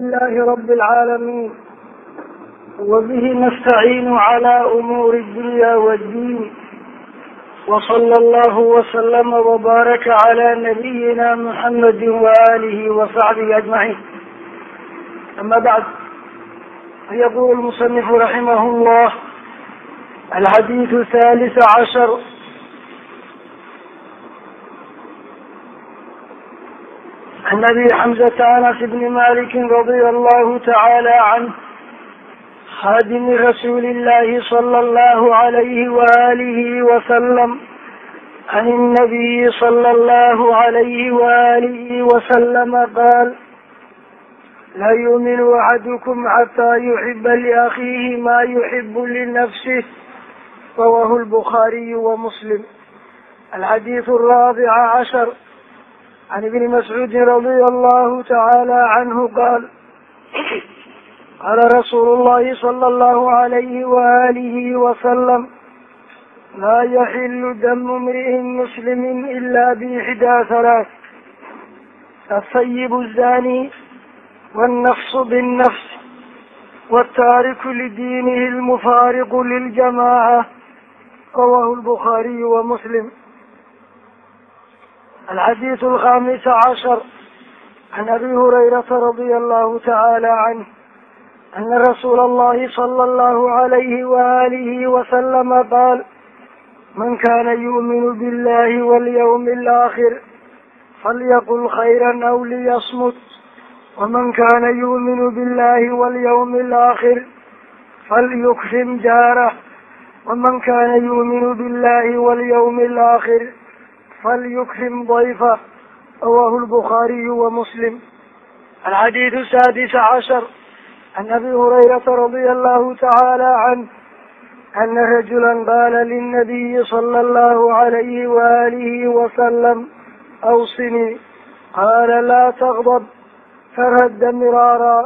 لله رب العالمين وبه نستعين على أمور الدنيا والدين وصلى الله وسلم وبارك على نبينا محمد وآله وصحبه أجمعين أما بعد يقول المصنف رحمه الله الحديث الثالث عشر عن ابي حمزة انس بن مالك رضي الله تعالى عنه خادم رسول الله صلى الله عليه وآله وسلم عن النبي صلى الله عليه وآله وسلم قال لا يؤمن أحدكم حتى يحب لأخيه ما يحب لنفسه رواه البخاري ومسلم الحديث الرابع عشر can ibni mascuudin radia allahu tacaala canhu qaal qaala rasuulu llahi sala allahu alayhi waalihi wasalam laa yaxilu damu mri'in muslimin ilaa biixdaa halaas asayibu azani wannafsu binnafs wataariku lidiinihi almufaariqu liljamaaca rawahu lbukhaariyu wa muslim alxadiisu alkhaamisa cashar can abi hurayrata radia allahu tacaala canh ana rasuula allahi sala allahu alayhi waalihi wasalama qaal man kana yu'minu billahi walyawmi alaakhir falyaqul khayran aw liyasmut waman kana yu'minu billahi walyawmi alaakhir falyukrim jaarah waman kana yu'minu billahi walyawmi alaakhir فlyukrim ضayfa rawahu lbukhaariyu wamuslim alxadiidu saadis cashar can abi hurayrata radia allahu tacaala canh ana rajula qaala lilnabiyi sala allahu alayhi waalihi wasalam awsinii qaala laa taqdab faradda miraara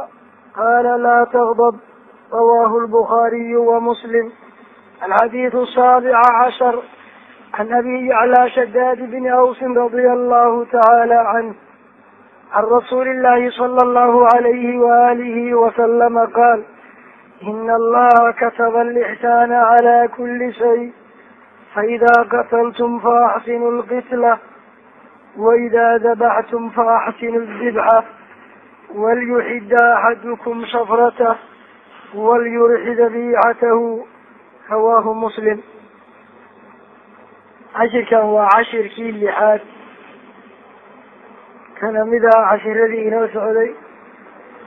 qaala laa taqdab rawaahu lbukhaariyu wamuslim alxadiidu saabica cashar can abi yaclaa shadaadi bni awsin radia allahu tacaala canh can rasuuli illahi sala allahu alayhi waalihi wasalama qaal ina allaha kataba alixsaana calaa kuli shay faidaa qataltum faaxsinu lqitla waidaa dabaxtum faaxsinu aldibxa walyuxida axadukum shafratah walyurxi dabiicatahu hawaahu muslim cashirkan waa cashirkii lixaad. Kana mid ah cashiradii inoo socday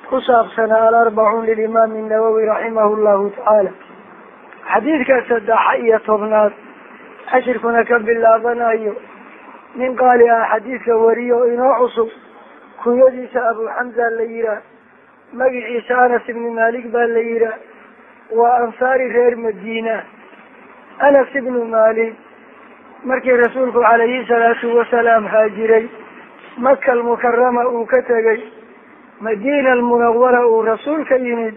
ku saabsanaa alarbacuun lilimaami nawowi raximahu llahu tacaala xadiidka saddexa iyo tobnaad cashirkuna ka bilaabanayo. Nin qaali ah xadiidka wariyo inoo cusub kunyadiisa abu xamza la yihaah magiciisa anas ibni malik baa la yihaah waa ansaari reer madiina. Anas ibnu malik markii rasuulku calayhi salaatu wasalaam haajiray maka almukarama uu ka tegay madiina almunawara uu rasuul ka yimid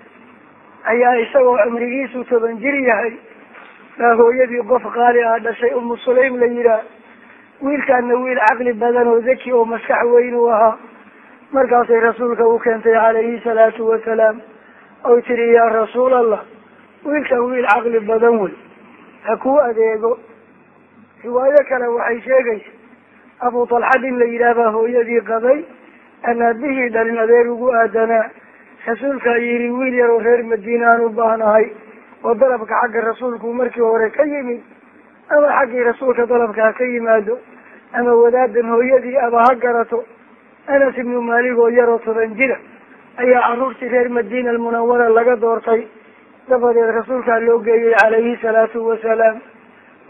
ayaa isagoo cumrigiisu toban jir yahay. Baa hooyadii qof qaali ah dhashay umu sulaym la yihaah wiilkaana wiil caqli badan oo zaki oo maskax weyn u ahaa. Markaasay rasuulka u keentay calayhi salaatu wasalaam oy tiri yaa rasuul allah wiilkan wiil caqli badan wey ha kuu adeego riwaayo kale waxay sheegaysa abu talxad in la yidhaah baa hooyadii qabay aan aabihii dhalin adeer ugu aadanaa rasuulkaa yidhi wiil yar oo reer madiina aan u baahnahay oo dalabka xagga rasuulku markii hore ka yimid ama xaggii rasuulka dalabka ha ka yimaado ama wadaadan hooyadii aba ha garato anas ibnu maalig oo yaroo toban jira ayaa caruurtii reer madiina almunawara laga doortay. Dabadeed rasuulkaa loo geeyey calayhi salaatu wasalaam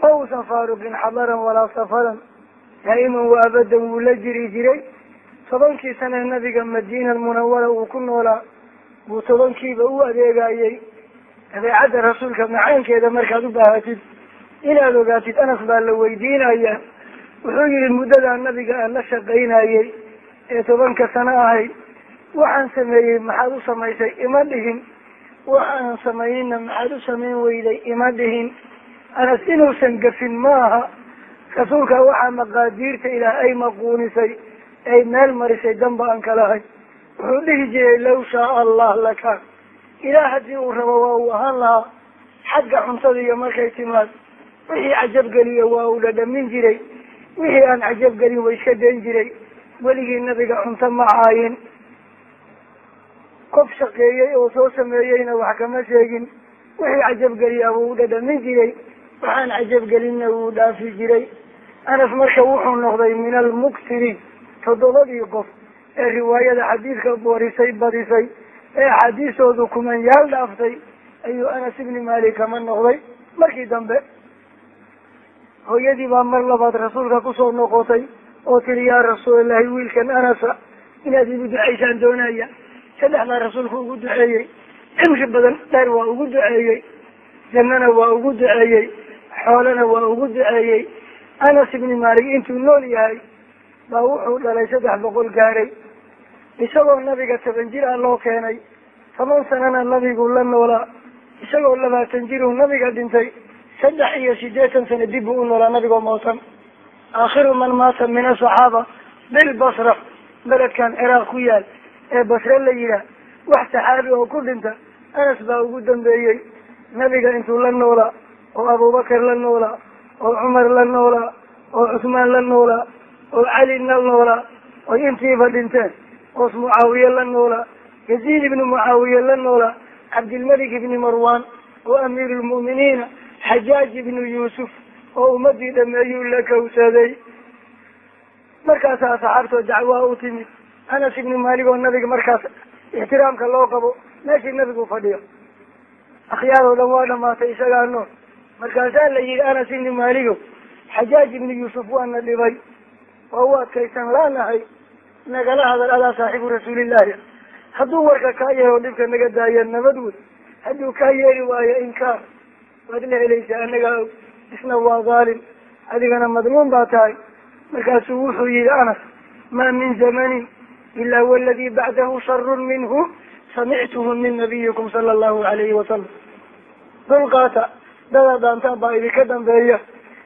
ma uusan faaruqin xadaran walaa safaran daa'iman wa abadan wuu la jiri jiray tobankii sane nabiga madiina almunawara uu ku noolaa buu tobankiiba u adeegayey dabeecadda rasuulka macaankeeda markaad u baahatid inaad ogaatid anas baa la weydiinaya wuxuu yihi muddadaa nabiga aan la shaqaynayey ee tobanka sano ahayd waxaan sameeyey maxaad u samaysay ima dhihin waxaan samaynina maxaad u samayn weyday ima dhihin anas inuusan gafin maaha rasuulka waxaa maqaadiirta ilaah ay maquunisay ay meel marisay danba aan kalahay wuxuu dhihi jiray law shaaa allah lakaan ilaah haddii uu rabo waa uu ahaan lahaa xagga cuntada iyo markay timaad. Wixii cajabgeliya waa uu dhadhamin jiray. Wixii aan cajabgelin wa iska dayn jiray. Weligii nabiga cunto ma caayin qof shaqeeyey oo soo sameeyeyna wax kama sheegin. Wixii cajabgeliya wuu dhadhamin jiray waxaan cajabgelinna wuu dhaafi jiray. Anas marka wuxuu noqday min almuktiriin toddobadii qof ee riwaayada xadiidka warisay badisay ee axaadiistoodu kumanyaal dhaaftay ayuu anas ibni malik kama noqday. Markii dambe hooyadii baa mar labaad rasuulka ku soo noqotay oo tiri yaa rasuulallahi wiilkan anasa inaad igu ducaysaan doonaya. Saddexdaa rasuulku ugu duceeyey. Cimri badan dheer waa ugu duceeyey jannana waa ugu duceeyey xoolana waa ugu duceeyey. Anas ibni malik intuu nool yahay baa wuxuu dhalay saddex boqol gaaray. Isagoo nabiga toban jir ah loo keenay. Toban sanana nabigu la noolaa isagoo labaatan jiruu nabiga dhintay. Saddex iyo sideetan sano dib buu u noolaa nabigoo mootan aakhiru man maata min asaxaaba bilbasra beledkan ciraaq ku yaal ee basre la yihaah wax saxaabi oo ku dhinta anas baa ugu dambeeyey. Nabiga intuu la noolaa oo abubakar la noolaa oo cumar la noolaa oo cusmaan la noolaa oo cali la noolaa oy intiiba dhinteen oos mucaawiye la noolaa yaziid ibnu mucaawiye la noolaa cabdilmalik ibni marwan oo amiiru lmu'miniina xajaaj ibnu yuusuf oo ummadii dhameeyuu la kawsaday. Markaasaa saxaabtoo dacwaa u timid. Anas ibni maalik oo nabiga markaas ixtiraamka loo qabo meeshii nabigu fadhiyo. Akhyaar oo dhan waa dhamaatay isagaa nool markaasaa la yihi anas ibni maaligo xajaaj ibni yuusuf waana dhibay oo u adkaysan laanahay nagala hadal adaa saaxibu rasuulillahi hadduu warka kaa yeelo dhibka naga daaya nabad wey hadduu kaa yeeli waayo inkaar waad la helaysaa anagaa isna waa dhaalim adigana madluum baa tahay. Markaasuu wuxuu yihi anas maa min zamanin ila waladii bacdahu sharun minhu samictuhu min nabiyikum sala allahu alayhi wasalam dulqaata dada dhaantaan baa idinka dambeeya.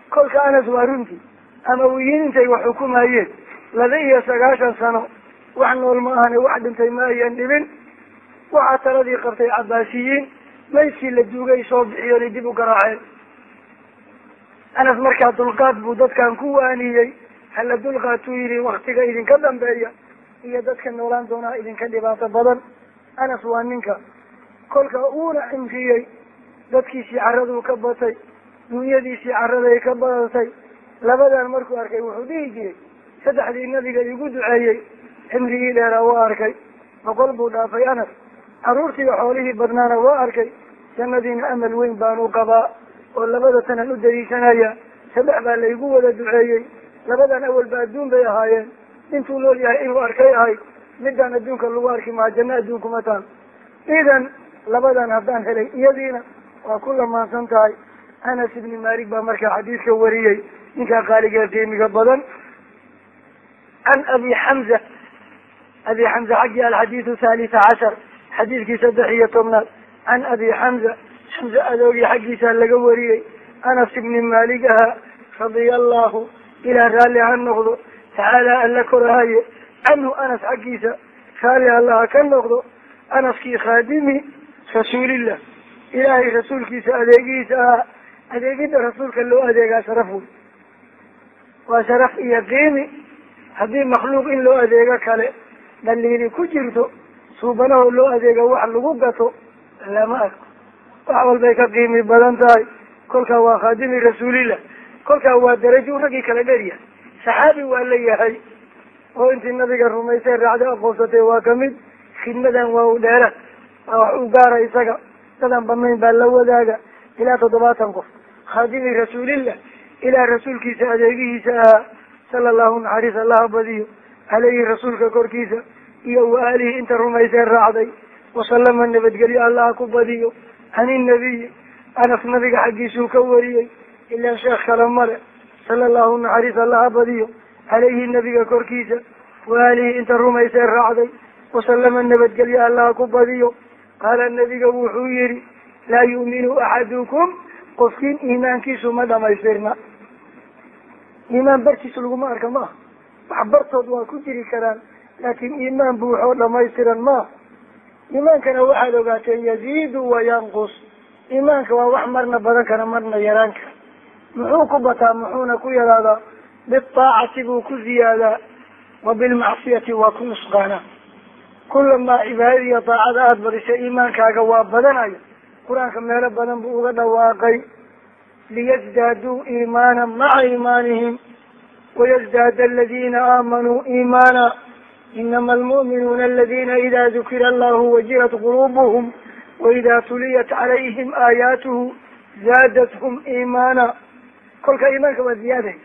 Kolka anas waa runtii. Ama wiyiin intay wax xukumayeen. Laba iyo sagaashan sano wax nool ma ahane wax dhintay ma ayan dhibin. Waxaa taladii qabtay cabaasiyiin maydkii la duugay soo bixiyoonay dib u garaaceen. Anas markaa dulqaad buu dadkan ku waaniyey. Hala dulqaatuu yihi waktiga idinka dambeeya iyo dadka noolaan doonaa idinka dhibaato badan. Anas waa ninka. Kolka uuna cimriyey dadkiisii caraduu ka batay dunyadiisii caraday ka badatay labadan markuu arkay wuxuu dhihi jiray saddexdii nabiga igu duceeyey cimrigii dheeraa waa arkay boqol buu dhaafay anas. Carruurtii xoolihii badnaana waa arkay jannadiina amal weyn baan u qabaa oo labada tanan u daliishanaya saddex baa laygu wada duceeyey labadan awalba adduun bay ahaayeen. Intuu nool yahay inuu arkay ahay midaan adduunka lagu arki maha janno adduunkuma taan. Idan labadan haddaan helay iyadiina waa ku lamaansan tahay anas ibni malik baa markaa xadiidka wariyey. Ninkaa qaaliga qiimiga badan can abi xamza abi xamza xaggii alxadiidu thalita cashar xadiidkii saddex iyo tobnaad. Can abi xamza xamza adoogii xaggiisa laga wariyey. Anas ibni malik ahaa radia allahu ilaa raalli ha noqdo tacaala alla korahaye canhu anas xaggiisa raalli allaha ka noqdo anaskii khaadimi rasuulillah ilaahay rasuulkiisa adeegihiisa ahaa adeegidda rasuulka loo adeegaa sharaf wey waa sharaf iyo qiimi. Haddii makhluuq in loo adeego kale dhaliili ku jirto suubanahoo loo adeego wax lagu gato lama arko. Wax walbay ka qiimi badan tahay. Kolkaa waa khaadimi rasuulillah kolkaa waa darajo raggii kala dheryahay saxaabi waa la yahay. Oo intii nabiga rumaysay raacda aqoonsatay waa ka mid khidmadan waa u dheera waa wax u gaara isaga dadan banayn baa la wadaaga ilaa toddobaatan qof. Khaadimi rasuulillah ilaa rasuulkiisa adeegihiisa ahaa sala allahu naxariis allaha badiyo caleyhi rasuulka korkiisa iyo wa inta rumaysay raacday. Wasalama nabadgelyo allaha ku badiyo. Can inabiyi anas nabiga xaggiisuu ka wariyey ilaa sheekh kale male sala allahu naxariis allaha badiyo caleyhi nabiga korkiisa wa inta rumaysay raacday. Wasalama nabadgelyo allaha ku badiyo qaala nabiga wuxuu yihi laa yu'minu axadukum qofkiin iimaankiisu ma dhamaystirna iimaan bartiisa laguma arka ma wax bartood waa ku jiri karaan laakiin iimaan buuxoo dhamaystiran maa iimaankana waxaad ogaateen yaziidu wayanqus iimaanka waa wax marna badan kana marna yaraan kara muxuu ku bataa muxuuna ku yaraadaa biaacati buu ku ziyaadaa wa bilmacsiyati waa ku nusqaanaa kulamaa cibaadada iyo daacada aada badisay iimaankaaga waa badanayo. Qur'aanka meelo badan buu uga dhawaaqay liyasdaaduu iimaana maca iimaanihim wayasdaada aladina aamanuu iimaana. Inama almu'minuuna aladina ida dukira allahu wajilat quluubuhum waida tuliyat calayhim aayaatuhu zaadathum iimaana. Kolka iimaanka waa ziyaadaya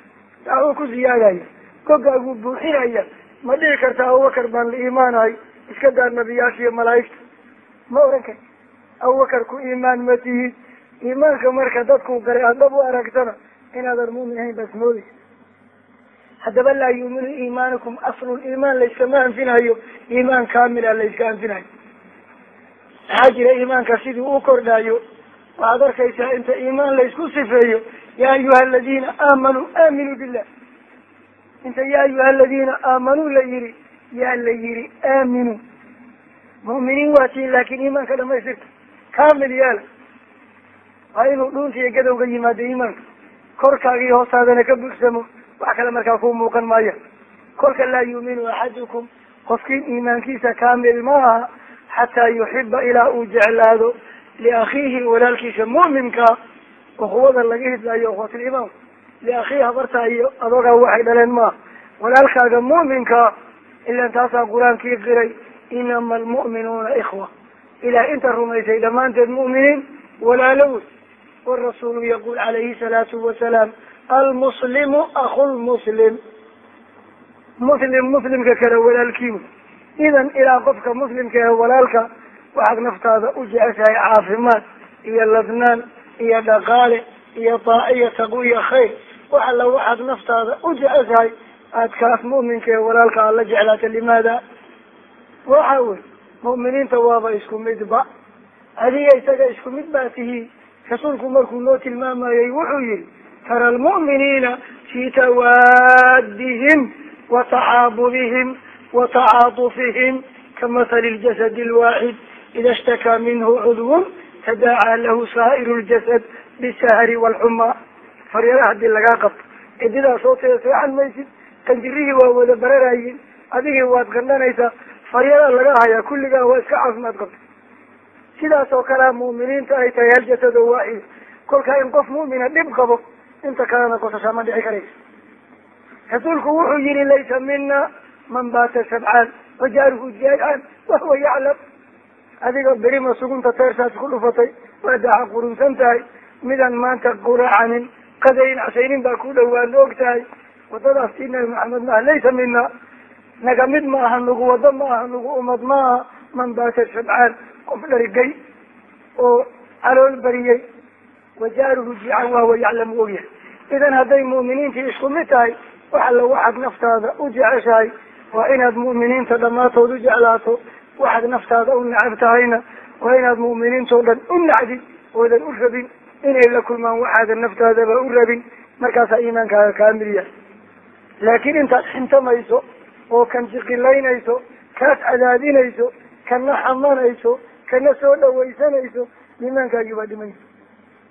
daacuu ku ziyaadaya gogaaguu buuxinaya ma dhici karta abubakar baan la iimaanahay iska daar nabiyaasha iyo malaa'igta. Ma oran kari abubakar ku iimaan ma tihid iimaanka marka dadku garay aad dhab u aragtana inaadan muumin ahayn baas moodeysa haddaba laa yuuminu iimaanukum aslul iimaan layskama anfinayo iimaan kaamila layska anfinayo. Maxaa jira iimaanka sidii u kordhaayo. Waxaad arkaysaa inta iimaan laysku sifeeyo yaa ayuha aladiina aamanuu aaminuu billah inta yaa ayuha aladiina aamanuu la yihi yaa la yihi aaminuu mu'miniin waa tiin laakin iimaanka dhamaystirta kaamil yaalla waa inuu dhuunta iyo gadowga yimaado iimaanka korkaaga iyo hoostaadana ka buuxsamo wax kale markaa ku muuqan maaya kolka laa yuuminu axadukum qofkiin iimaankiisa kaamil ma aha xataa yuxiba ilaa uu jeclaado liakhiihi walaalkiisa mu'minkaa ukuwada laga hidlaayo ukhwatilimaan liakhiihi habartaa iyo adogaa waxay dhaleen maaha walaalkaaga mu'minkaa ilan taasaa qur'aankii qiray inama almu'minuuna ikhwa. Ilaah inta rumaysay dhammaanteed mu'miniin walaalo wey warasuulu yaquul calayhi salaatu wasalaam almuslimu aku lmuslim muslim muslimka kale walaalkii wey idan ilaa qofka muslimka ee walaalka waxaad naftaada u jeceshahay caafimaad iyo ladnaan iyo dhaqaale iyo daa iyo taqwo iyo khayr. Wax alla waxaad naftaada u jeceshahay aad kaas mu'minka ee walaalka aad la jeclaata limaada? Waxa wey mu'miniinta waaba isku midba. Adiga isaga isku mid baa tihiin rasuulku markuu noo tilmaamayey wuxuu yihi tara almu'miniina fi tawaadihim wa tacaabudihim wa tacaatufihim kamahali ljasad alwaaxid ida shtakaa minhu cudwun tadaacaa lahu saa'iru ljasad bisahri waalxumaa faryara haddii lagaa qabto cididaa soo tee seexan maysid qanjirihii waa wada bararayin adigii waad qandhanaysaa faryadaa laga hayaa kulligaa waa iska caafimaad qabta sidaas oo kalea mu'miniinta ay tahay hal jasad oo waaxid kolkaa in qof mu'mina dhib qabo inta kalena qosashaa ma dhici karaysa. Rasuulku wuxuu yihi laysa mina man baata sabcaan wajaaruhu jaayaan wahuwa yaclam. Adiga berima sugunta teersaas ku dhufatay waa daaxa qurunsan tahay. Midaan maanta quraacanin qadayn casaynin baa ku dhawaan og tahay wadadaas tii nabi maxamed maaha laysa mina naga mid ma aha nagu wado ma aha nagu umad ma aha man baata sabcaan qof dharigay oo calool bariyey wajaaruhu jiican wahuwa yaclamu ogyahay idan hadday mu'miniintii isku mid tahay wax alla waxaad naftaada u jeceshahay waa inaad mu'miniinta dhammaantood u jeclaato waxaad naftaada u necab tahayna waa inaad mu'miniintao dhan u nacdin oodan u rabin inay la kulmaan waxaadan naftaadaba u rabin. Markaasaa iimaankaaga kaamil yahay laakiin intaad xintamayso oo kan jiqilaynayso kaas cadaadinayso kana xamanayso kana soo dhawaysanayso iimaankaagii baa dhimaysa.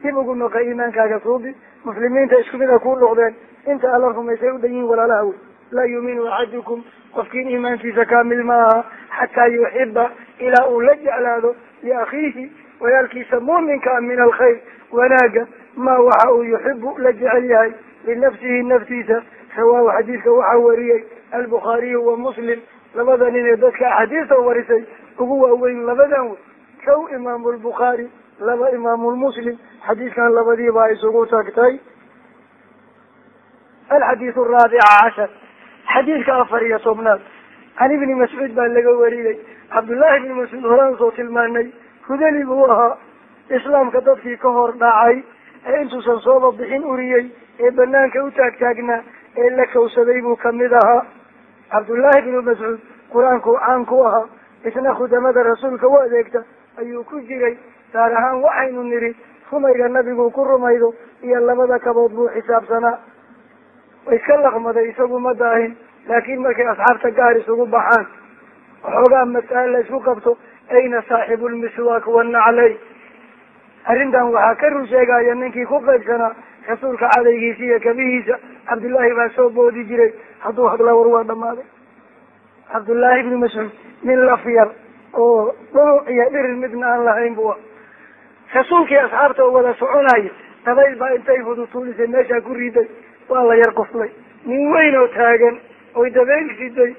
Dib ugu noqa iimaankaaga suubi muslimiinta isku mid a kuu noqdeen. Inta alla rumaysay u dhan yihiin walaalaha wey. Laa yuuminu axadukum qofkiin iimaankiisa kaamil ma aha xataa yuxiba ilaa uu la jeclaado liakhiihi walaalkiisa muuminkaa min alkhayr wanaaga ma waxa uu yuxibu la jecel yahay linafsihi naftiisa rawaahu xadiidka waxaa wariyey albukhaariyu wa muslim. Labada nin ee dadka axaadiista warisay ugu waaweyn labadan wey. Kow imaamu lbukhaari laba imaamulmuslim xadiidkan labadiibaa isugu tagtay. Alxadiidu araabica cashar. Xadiidka afar iyo tobnaad. Can ibni mascuud baa laga wariyey. Cabdullaahi ibni mascuud horaan soo tilmaanay hudali buu ahaa islaamka dadkii ka hor dhacay ee intuusan sooba bixin uriyey ee banaanka u taagtaagnaa ee la kawsaday buu ka mid ahaa. Cabdullaahi ibnu mascuud qur'aankuu caan ku ahaa isna khudamada rasuulka u adeegta ayuu ku jiray. Gaar ahaan waxaynu nidhi rumayga nabigu ku rumaydo iyo labada kabood buu xisaabsanaa. Iska laqmaday isagu ma daahin laakiin markay asxaabta gaar isugu baxaan waxoogaa mas'ale la isku qabto ayna saaxibu lmiswaak wanaclay arrintan waxaa ka run sheegaya ninkii ku qaybsanaa rasuulka cadaygiisa iyo kabihiisa cabdullaahi baa soo boodi jiray. Hadduu hadlaa war waa dhamaaday cabdullaahi ibni mascuud nin laf yar oo dhuluc iyo dhirir midna aan lahayn bu rasuulkii asxaabta oo wada soconaya dabayl baa intay hudutuulisay meeshaa ku riday waa la yar qoslay nin weyn oo taagan oy dabayl riday.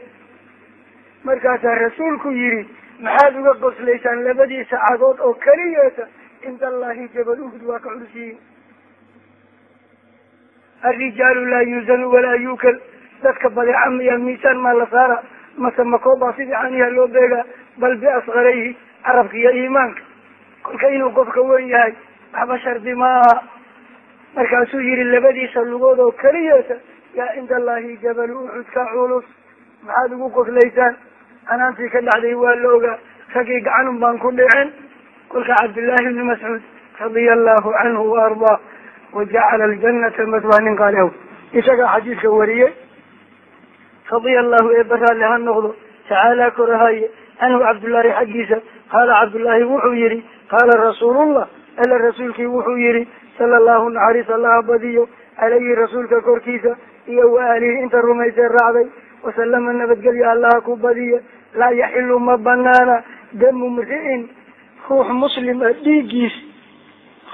Markaasaa rasuulku yidhi maxaad uga qoslaysaan labadii sacadood oo keliyeeta? Cinda allahi jabal uhud waa ka culsiyin alrijaalu laa yuuzanu walaa yuukal dadka badeeca miya miisaan maa la saara mase makoobaa sidii caniha loo beegaa bal biaskarayhi carabka iyo iimaanka kolka inuu qofka wen yahay waxba shardi ma aha markaasuu yihi labadiisa lugood oo keliyeeta yaa cinda allahi jabalu uxud ka culus maxaad ugu qoslaysaan canaantii ka dhacday waa la ogaa ragii gacanun baan ku dhicin kolka cabdullaahi ibni mascuud radia allahu canhu wa ardaa wajacala aljanata maswaa nin qaali aw. Isagaa xadiidka wariyey radia allahu ee baraalle ha noqdo tacaala korahaye canhu cabdullaahi xaggiisa qaala cabdullaahi wuxuu yihi qaala rasuulullah alla rasuulkii wuxuu yihi sala allahu naxariis allaha badiyo calayhi rasuulka korkiisa iyo wa aalihi inta rumaysee raacday wasalama nabadgelya allaha ku badiya laa yaxilu ma banaana damu mri'in ruux muslima dhiiggiis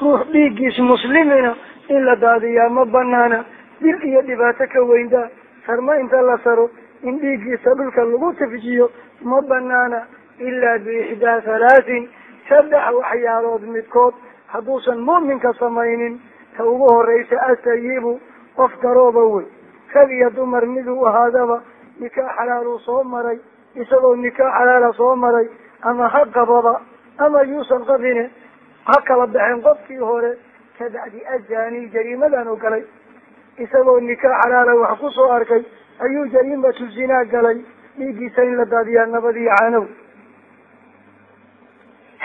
ruux dhiiggiis muslimina in la daadiyaa ma banaana dil iyo dhibaato ka weyndaa sarma inta la saro in dhiiggiisa dhulka lagu tafjiyo ma banaana ilaa biixdaa halaatin saddex waxyaalood midkood hadduusan mu'minka samaynin. Ta ugu horeysa asayibu qof garooba wey. Rag iyo dumar miduu ahaadaba nikaax xalaaluu soo maray. Isagoo nikaax xalaala soo maray ama ha qababa ama yuusan qabine ha kala baxeen qofkii hore kabacdi ajani jariimadan oo galay. Isagoo nikaax xalaala wax ku soo arkay ayuu jariimatu zinaa galay. Dhiiggiisa in la daadiyaa nabadiyo canow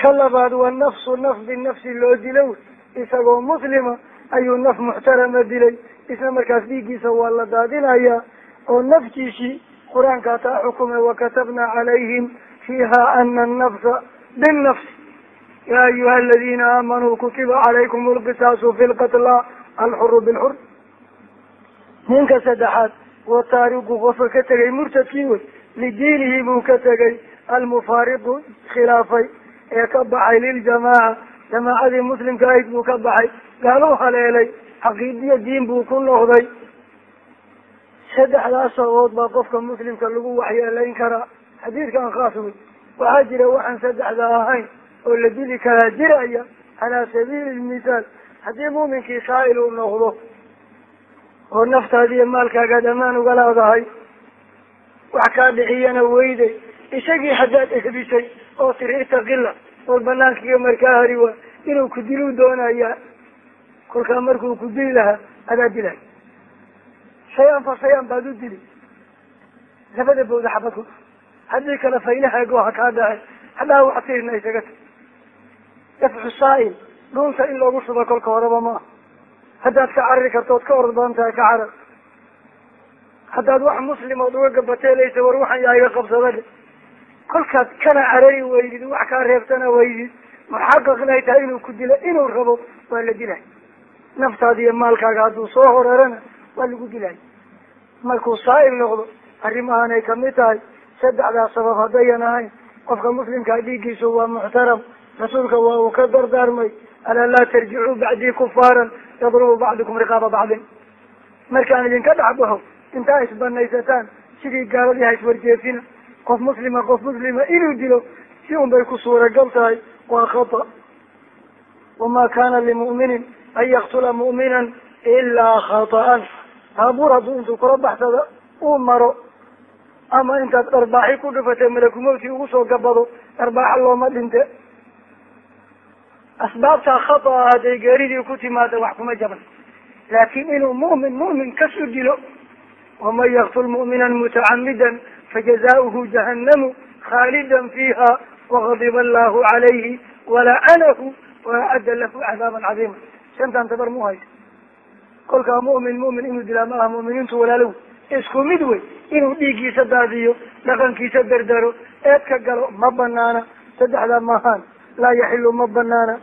ka labaad wa nafsu naf binafsi loo dilo isagoo muslima ayuu naf muxtarama dilay. Isla markaas dhiiggiisa waa la daadinayaa oo naftiisii qur'aankaa taa xukume wakatabnaa calayhim fiiha ana annafsa binnafs ya ayuha aladina aamanuu kutiba calaykum lqisaasu fi lqatla alxuru bilxur ninka saddexaad wa taariku qofka ka tegay murtadkii wey lidiinihi buu ka tegay almufaariqu khilaafay ee ka baxay liljamaaca jamaacadii muslimka ahayd buu ka baxay gaaluu haleelay caqiidiya diin buu ku noqday saddexdaas sababood baa qofka muslimka lagu waxyeelayn karaa xadiidkan khaas waxaa jira waxaan saddexda ahayn oo la dili karaa jiraya calaa sabiili lmithaal haddii muuminkii saa'il uu noqdo oo naftaadi iyo maalkaagaad amaan uga leedahay wax kaa dhixiyana weyday isagii haddaad ehbisay oo tiri itaqila oo banaankiga markaa hari inuu ku diluu doonayaa kolkaa markuu ku dili lahaa adaa dilay. Shay-an fa shay-an baad u dili. Labada booda xabad ku haddii kale faylahaago ha kaa dhace hadhaa wax tirina isaga. tag dafcu saa'il dhuunta in loogu shubo kolka horeba maaha haddaad ka carari karto ood ka orod badan tahay ka carar haddaad wax muslim ood uga gabateelaysa war waxan yaa iga qabsada kolkaad kana carari weydid wax kaa reebtana weydid. Muxaqaqnay tahay inuu ku dilo? Inuu rabo waa la dilay. Naftaada iyo maalkaaga hadduu soo horarana waa lagu dilay. Markuu saa'il noqdo arrimahanay ka mid tahay saddexdaas sabab haddayan ahayn qofka muslimkaa dhiiggiisu waa muxtaram rasuulka waa uu ka dardaarmay alaa laa tarjicuu bacdii kufaaran yadrubu bacdukum riqaaba bacdin markaan idinka dhex baxo intaa isbanaysataan sidii gaaladii ha iswarjeefina qof muslima qof muslima inuu dilo si un bay ku suuragal tahay waa khata wamaa kana limu'minin an yaktula mu'minan ilaa khata'an baabuur hadduu intuu kula baxsado uu maro ama intaad dharbaaxi ku dhufatay malakumowtii ugu soo gabado dharbaaxa looma dhinte asbaabtaa khata hadday geeridii ku timaada wax kuma jaban. Laakin inuu mu'min mu'min kasu dilo waman yaktul mu'mina mutacamidan fajazaؤuhu jahannamu khaalida fiiha wagadiba allahu calayhi walacanahu waacadda lahu cadaaban cadiima shantan tabar mu hayso. Kolkaa mu'min mu'min inuu dilaa ma aha mu'miniintu walaalow. Isku mid wey inuu dhiiggiisa daadiyo dhaqankiisa dardaro eed ka galo ma banaana saddexdaa maahaan laa yaxilu ma banaana.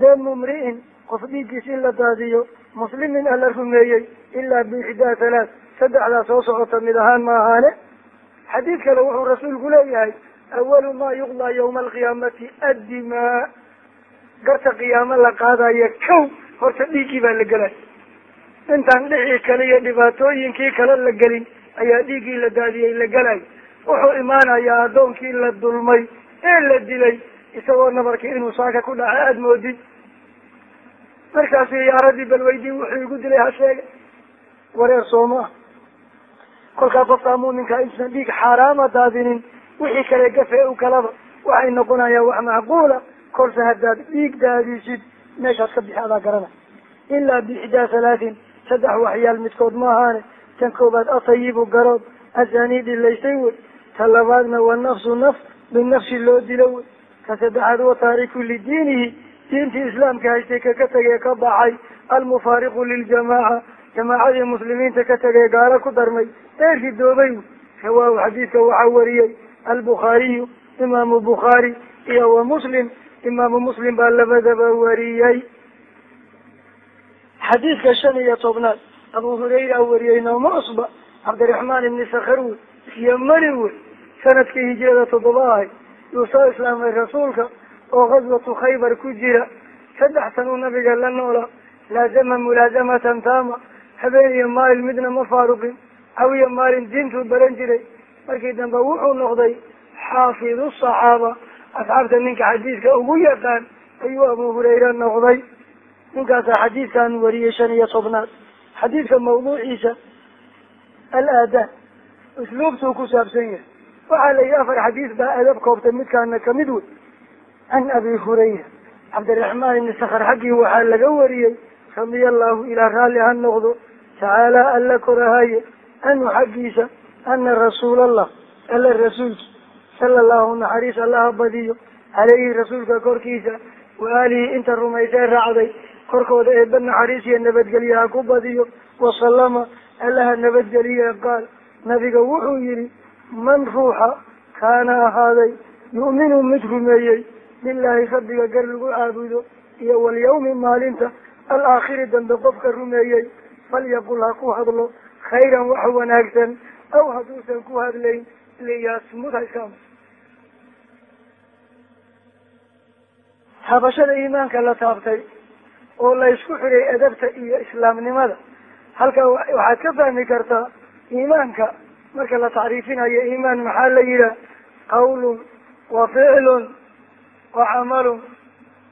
Damu mri'in qof dhiiggiis in la daadiyo muslimin alla rumeeyey ilaa biixdaa halaat saddexdaa soo socota mid ahaan ma ahaane. Xadiid kale wuxuu rasuulku leeyahay awalu maa yuqdaa yawma alqiyaamati addimaa garta qiyaamo la qaadaya kow horta dhiiggii baa la gelay. Intaan dhixii kale iyo dhibaatooyinkii kale la gelin ayaa dhiiggii la daadiyey la gelay. Wuxuu imaanayaa addoonkii la dulmay ee la dilay isagoo nabarkii inuu saaka ku dhaca aada moodid. Markaasu yaaradii balweydiin wuxuu igu dilay ha sheega wareer sooma ah. Kolkaa qofkaa muuminkaa insan dhiig xaaraama daadinin wixii kale gafe u kalaba waxay noqonayaan wax macquula. Kolse haddaad dhiig daadisid meeshaad ka bixi adaa garana. Ilaa biixdaa halaatin saddex waxyaal midkood ma ahaane. Tan koobaad atayibu garood asaanii dhilaystay wey ta labaadna wa nafsu naf binafsi loo dilo wey ka saddexaad wa taariku lidiinihi diintii islaamka haystay kaka tegee ka baxay almufaariqu liljamaaca jamaacadii muslimiinta ka tegee gaalo ku darmay ee ridoobay rawaahu xadiidka waxaa wariyey albukhaariyu imaamu bukhaari iyo wa muslim imaamu muslim baa labadaba wariyey xadiidka shan iyo tobnaad abu hurayra wariyey nooma cusba cabdiraxmaan ibni sakharwe iyo mari wey sannadkii hijrada toddoba ahay yuu soo islaamay rasuulka oo gaswatu khaybar ku jira. Saddex san uu nabiga la noola laazama mulaasamatan taama habeen iyo maalin midna ma faaruqin hawiya maalin diintuu baran jiray. Markii dambe wuxuu noqday xaafidu saxaaba. Asxaabta ninka xadiidka ugu yaqaan ayuu abu hurayra noqday. Ninkaasaa xadiidkan wariyey shan iyo tobnaad. Xadiidka mawduuciisa al-aadaan usluubtuu ku saabsan yahay waxaa la yidhi afar xadiis baa adab koobtay. Midkaana ka mid wey can abi hurayra cabdiraxmaan ibni sakar xaggii waxaa laga wariyey radiya allahu ilaa raalli ha noqdo tacaala alla korahaye anu xaggiisa ana rasuulallah alla rasuulki sala allahu naxariis allaha badiyo caleyhi rasuulka korkiisa wa aalihi inta rumaysee raacday korkooda eeba naxariis iyo nabadgelye ha ku badiyo wasalama allaha nabadgeliye qaal nabiga wuxuu yihi man ruuxa kaana ahaaday yu'minu mid rumeeyey billahi rabbiga gar lagu caabudo iyo walyawmi maalinta alaakhiri dambe qofka rumeeyey falyaqul ha ku hadlo khayran wax wanaagsan aw hadduusan ku hadlayn liyasmud ha iska amus habashada iimaanka la taabtay oo la isku xiray adabta iyo islaamnimada halkaa waxaad ka fahmi kartaa iimaanka marka la tacriifinayo iimaan maxaa la yihaha qawlun wa ficlun wa camalun.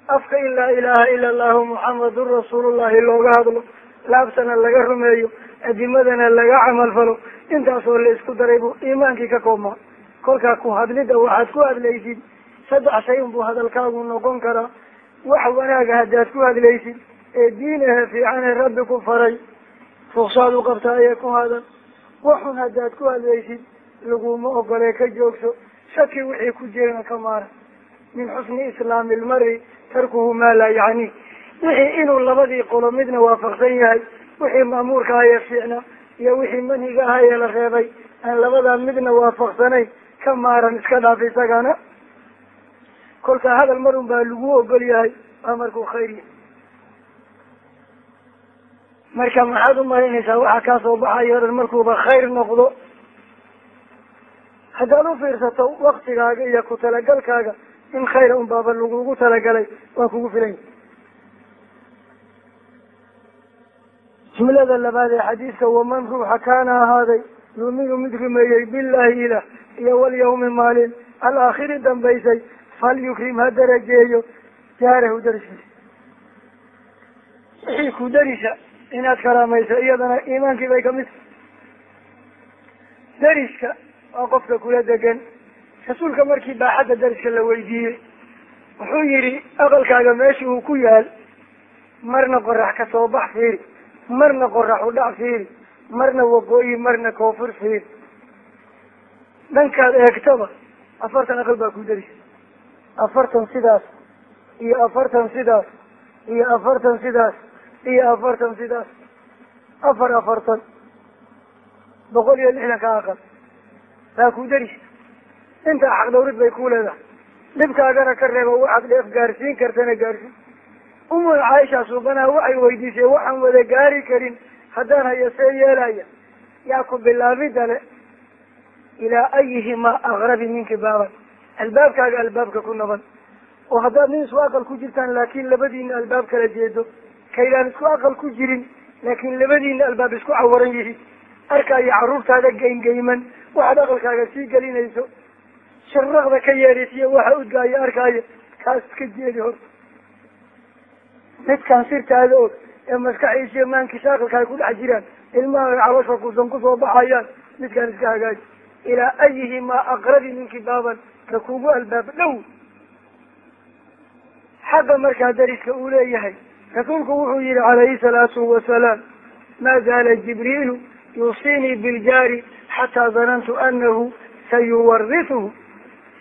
Afka in laa ilaaha ila allahu muxamadun rasuulullahi looga hadlo laabtana laga rumeeyo adimadana laga camal falo intaasoo la isku daray buu iimaankii ka koobmaa. Kolkaa ku hadlida waxaad ku hadlaysid saddex shay unbuu hadalkaagu noqon karaa. Wax wanaaga haddaad ku hadlaysid ee diinaha fiicane rabbi ku faray. Ruqsaad u qabta ayay ku hadal waxun haddaad ku hadlaysid laguma ogolee ka joogso. Shaki wixii ku jirana ka maara. Min xusni islaami ilmari tarkuhu maa laa yacni. Wixii inuu labadii qolo midna waafaqsan yahay wixii ma'muurka ahayee fiicna iyo wixii manhiga ahayee la reebay aan labadaa midna waafaqsanayn ka maaran iska dhaaf isagana. Kolka hadal marun baa lagu ogol yahay waa markuu khayr yahay marka maxaad umalaynaysaa waxaa kaa soo baxayo dhan markuuba khayr noqdo? Haddaad ufiirsato waktigaaga iyo ku talagalkaaga in khayra un baaba lagugu talagalay waa kugu filan yahy jumlada labaad ee xadiiska waman ruuxa kaana ahaaday yuuminu mid rumeeyey billahi ilah iyo walyawmi maalin alaakhiri dambaysay falyukrim ha darajeeyo jaarahu dariskiisa wixii ku darisa inaad karaamayso iyadana iimaankii bay ka mid tahay. Dariska waa qofka kula degan rasuulka markii baaxadda dariska la weydiiyey wuxuu yihi aqalkaaga meesha uu ku yaal marna qorax ka soo bax fiiri marna qorax u dhac fiiri marna waqooyi marna koonfur fiiri dhankaad eegtaba afartan aqal baa ku darisa afartan sidaas iyo afartan sidaas iyo afartan sidaas iyo afartan sidaas. Afar afartan. Boqol iyo lixdan ka aqal. Baa ku daris intaa xaq dhawrid bay ku leedahay. Dhibkaagana ka reeba waxaad dheef gaarsiin kartana gaarsiin. Umu caaisha suubanaha waxay weydiisay waxaan wada gaari karin haddaan hayo see yeelaya. Yaa ku bilaabida le ilaa ayihimaa aqrabi minki baaban. Albaabkaaga albaabka ku naban. Oo haddaad nin isku aqal ku jirtaan laakiin labadiina albaab kala jeedo kaydaan isku aqal ku jirin laakiin labadiina albaab isku cawaran yihiin arkaayo carruurtaada geyn-geyman waxaad aqalkaaga sii gelinayso. Sharaqda ka yeedhisiyo waxa udgaayo arkaayo kaas iska jeedi horta midkaan sirtaada og ee maskaxiisiyo maankiisa aqalka ku dhex jiraan ilmaha ay caloosha kusan ku soo baxayaan midkaan iska hagaaji. Ilaa ayihimaa aqrabi minki baaban ka kugu albaab dhow. Xagga markaa dariska uu leeyahay rasuulku wuxuu yihi calayhi salaatu wasalaam ma zaala jibriilu yuusinii biljaari xataa danantu anahu sayuwarisuhu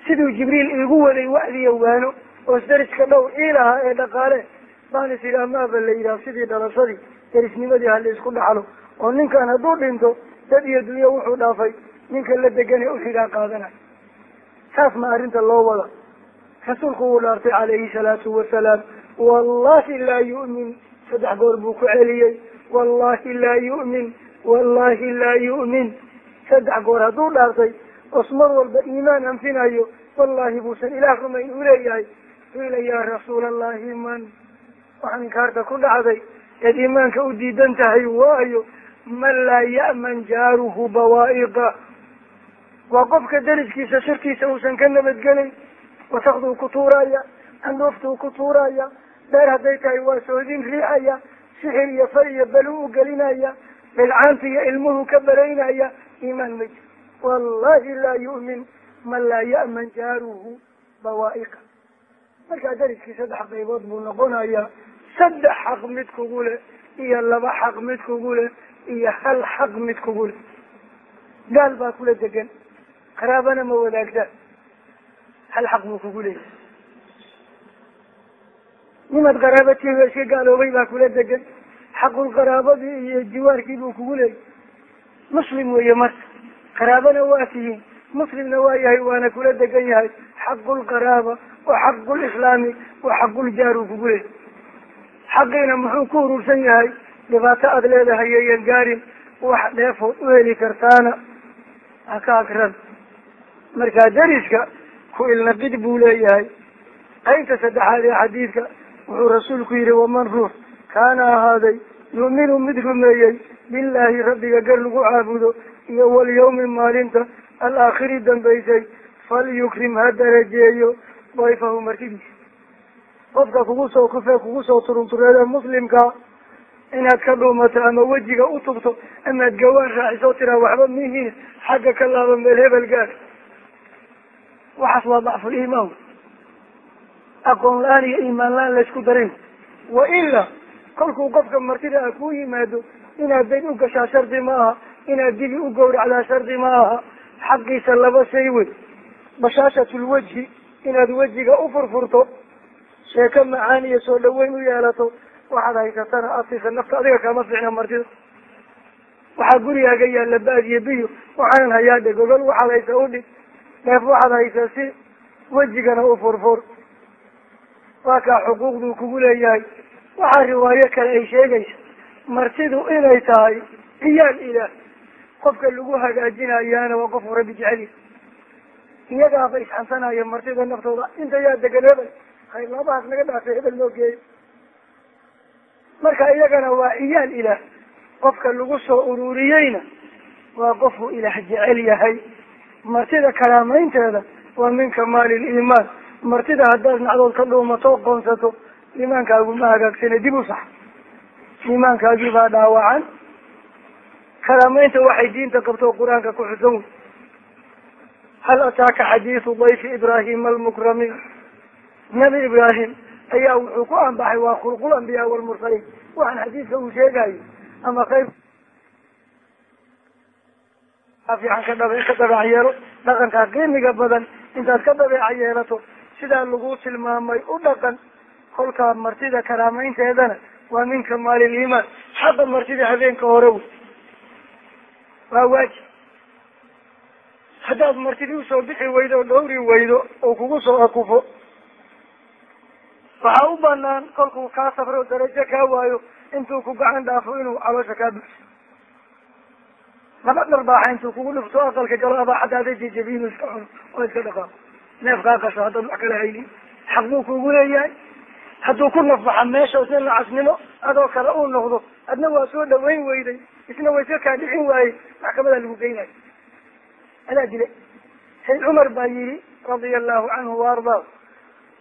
siduu jibriil iigu waday wacdiya waano oo dariska dhow iilahaa ee dhaqaale baan is idhi amaaba la yidhaha sidii dhalashadii derisnimadii hala isku dhaxlo oo ninkan hadduu dhinto dad iyo dunyo wuxuu dhaafay ninka la degane uxigaa qaadanay saas ma arrinta loo wada. Rasuulku wuu dhaartay calayhi salaatu wasalaam wallahi laa yu'min. Saddex goor buu ku celiyey. Wallahi laa yu'min. Wallahi laa yu'min. Saddex goor hadduu dhaartay os walba iimaan anfinayo. Wallahi buusan ilaah rumayn uu leeyahay. Qiila yaa rasuula allahi man. Waxaan inkaarta ku dhacday eed iimaanka u diidan tahay waayo man laa ya'man jaaruhu bawaa'iqa. Waa qofka deriskiisa shartiisa uusan ka nabadgelin wasakduu ku tuuraya andhuuftuu ku tuuraya beer hadday tahay waa soodin riixaya sixir iyo far iyo baluu u gelinaya bilcaanta iyo ilmuhu ka baraynaya iimaan ma jiro. Wallahi laa yu'min man laa ya'man jaaruhu bawaa'iqa. Markaa deriskii saddex qaybood buu noqonayaa saddex xaq mid kugu leh iyo laba xaq mid kugu leh iyo hal xaq mid kugu leh. Gaal baa kula degan qaraabana ma wadaagtaan hal xaq buu kugu leeyahay nimaad qaraabatiiba iska gaaloobay baa kula degan xaqul qaraabadii iyo jiwaarkii buu kugu leeyahay muslim weeye marka qaraabana waa tihiin. Muslimna waa yahay waana kula degan yahay. Xaqulqaraaba wa xaqulislaami wa xaquljaar uu kugu leeyahay xaqiina muxuu ku urursan yahay dhibaato aada leedahay yayan gaarin wax dheefood u heli kartaana. Ha ka akran. Markaa deriska ku ilnaqid buu leeyahay. Qaybta saddexaad ee xadiidka wuxuu rasuulku yihi waman ruux kaana ahaaday yu'minu mid rumeeyey billaahi rabbiga gar lagu caabudo iyo walyawmi maalinta alaakhiri dambaysay falyukrim ha darajeeyo. Dayfahu martidiisa qofka kugu soo kufee kugu soo turuntureede muslimka inaad ka dhuumato ama wejiga u tubto amaad gawaan raaciso tiraa waxba mihiin xagga ka laaba meel hebel gaar. Waxaas waa dacful iimaan aqoon la'aan iyo iimaan la'aan laysku darin wa ilaa kolkuu qofka martida a ku yimaado inaad dayn u gashaa shardi ma aha inaad dibi u gawracdaa shardi ma aha xaqiisa laba shay wey. Bashaashatul wejhi inaad wejiga u furfurto sheeko macaan iyo soo dhaweyn u yeelato waxaad haysatana aadsiisa nafta adiga kama fiicna martida. Waxaa gurigaaga yaalla baad iyo biyo waxaanan hayaadhe gogol waxaad haysa udhig dheef waxaad haysa si wejigana u furfur waa kaa xuquuqduu kugu leeyahay. Waxaa riwaayo kale ay sheegaysa martidu inay tahay ciyaal ilaah. Qofka lagu hagaajinayaana waa qofku rabbi jeceliya iyagaaba isxansanaya martida naftooda. Inta yaa degan hebel khayr laabahaas naga dhaafay hebel noo geeyo. Marka iyagana waa ciyaal ilaah. Qofka lagu soo ururiyeyna waa qofku ilaah jecel yahay. Martida karaamaynteeda waa min kamaali liimaan martida haddaad nacdood ka dhuumato qoonsato iimaankaagu ma hagaagsane dib u sax. Iimaankaagii baa dhaawacan karaamaynta waxay diinta qabto qur'aanka ku xusan wey hal ataaka xadiisu dayfi ibraahima almukramiin nabi ibraahim ayaa wuxuu ku anbaxay waa khulqul ambiyaa walmursaliin waxaan xadiiska uu sheegayo ama qayb fiican ka dhab ka dabeec yeelo dhaqankaa qiimiga badan intaad ka dabeeca yeelato sidaa lagu tilmaamay u dhaqan kolkaa martida karaamaynteedana waa min kamaali liimaan xaqa martida habeenka hore wey waa waajib. Haddaad martidii u soo bixi weydo oo dhowri weydo oo kugu soo akufo. Waxaa u banaan kolkuu kaa safro darajo kaa waayo intuu ku gacan dhaafo inuu caloosha kaa buxso laba dharbaaxa intuu kugu dhufto aqalka galo abaa jejebi inuu iska cuno oo iska dhaqaaqo neef kaa qasho haddaad wax kala haynin xaq buu kugu leeyahay. Hadduu ku nafbaxa meesha isna nacasnimo adoo kale uu noqdo adna waa soo dhaweyn weyday isna waa iska kaa dhicin waayey maxkamadaa lagu geynayo. Adaa dile sayd cumar baa yihi radia allahu canhu wa ardaa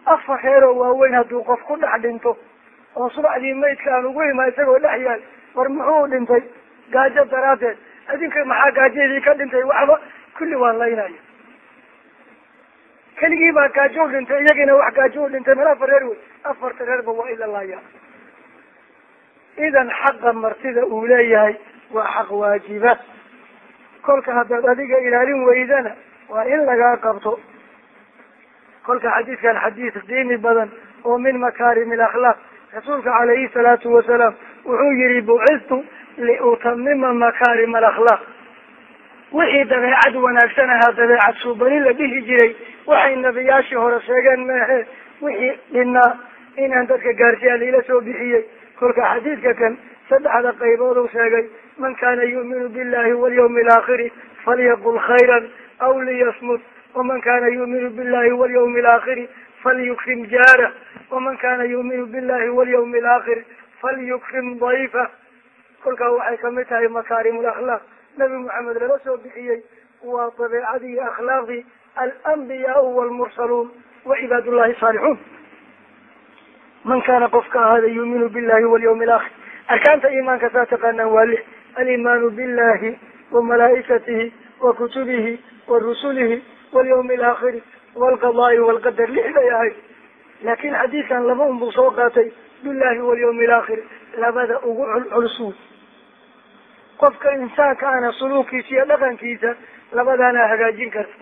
afar reeroo waaweyn hadduu qof ku dhex dhinto oo subaxdii maydka aan ugu imaa isagoo dhex yaal war muxuu dhintay? Gaajo daraaddeed adinka maxaa gaajadii ka dhintay? Waxba kulli waan laynaya keligii baa gaajo dhintay iyagiina wax gaajo u dhintay meel afar reer wey. Afarta reerba waa ila laaya. Idan xaqa martida uu leeyahay waa xaq waajiba. Kolka haddaad adiga ilaalin weydana waa in lagaa qabto. Kolka xadiidkan xadiis qiimi badan oo min makaarim alakhlaaq rasuulka calayhi salaatu wasalaam wuxuu yihi bucistu liutamima makaarim alakhlaaq wixii dabeecad wanaagsan ahaa dabeecad suubanin la dhihi jiray. Waxay nabiyaashii hore sheegeen meehe wixii dhinaa inaan dadka gaarsiyaa laila soo bixiyey. Kolka xadiidka kan saddexda qaybood uu sheegay man kana yu'minu billahi walyawmi alaakhiri falyaqul khayran aw liyasmut waman kana yu'minu billahi walyawmi alaakhiri falyukrim jaarah waman kana yu'minu billahi walyawmi alaakhir falyukrim dayfa. Kolkaa waxay ka mid tahay makaarim lakhlaaq nabi maxamed lala soo bixiyey waa dabeecadii iyo akhlaaqdii alambiyaau walmursaluun wa cibaad saalixuun. Man kana qofka ahaada yuuminu billahi walyawmi alaakhir arkaanta iimaanka saa taqaanaan waa lix alimaanu billahi wa malaa'ikatihi wa kutubihi wa rusulihi walyawmi alaakhiri walqadaai walqadar lix bay ahayd. Laakin xadiidkan laba un buu soo qaatay billahi walyawmi alaakhir labada ugu culculus qofka insaanka ana suluukiisa iyo dhaqankiisa labadaana hagaajin karta.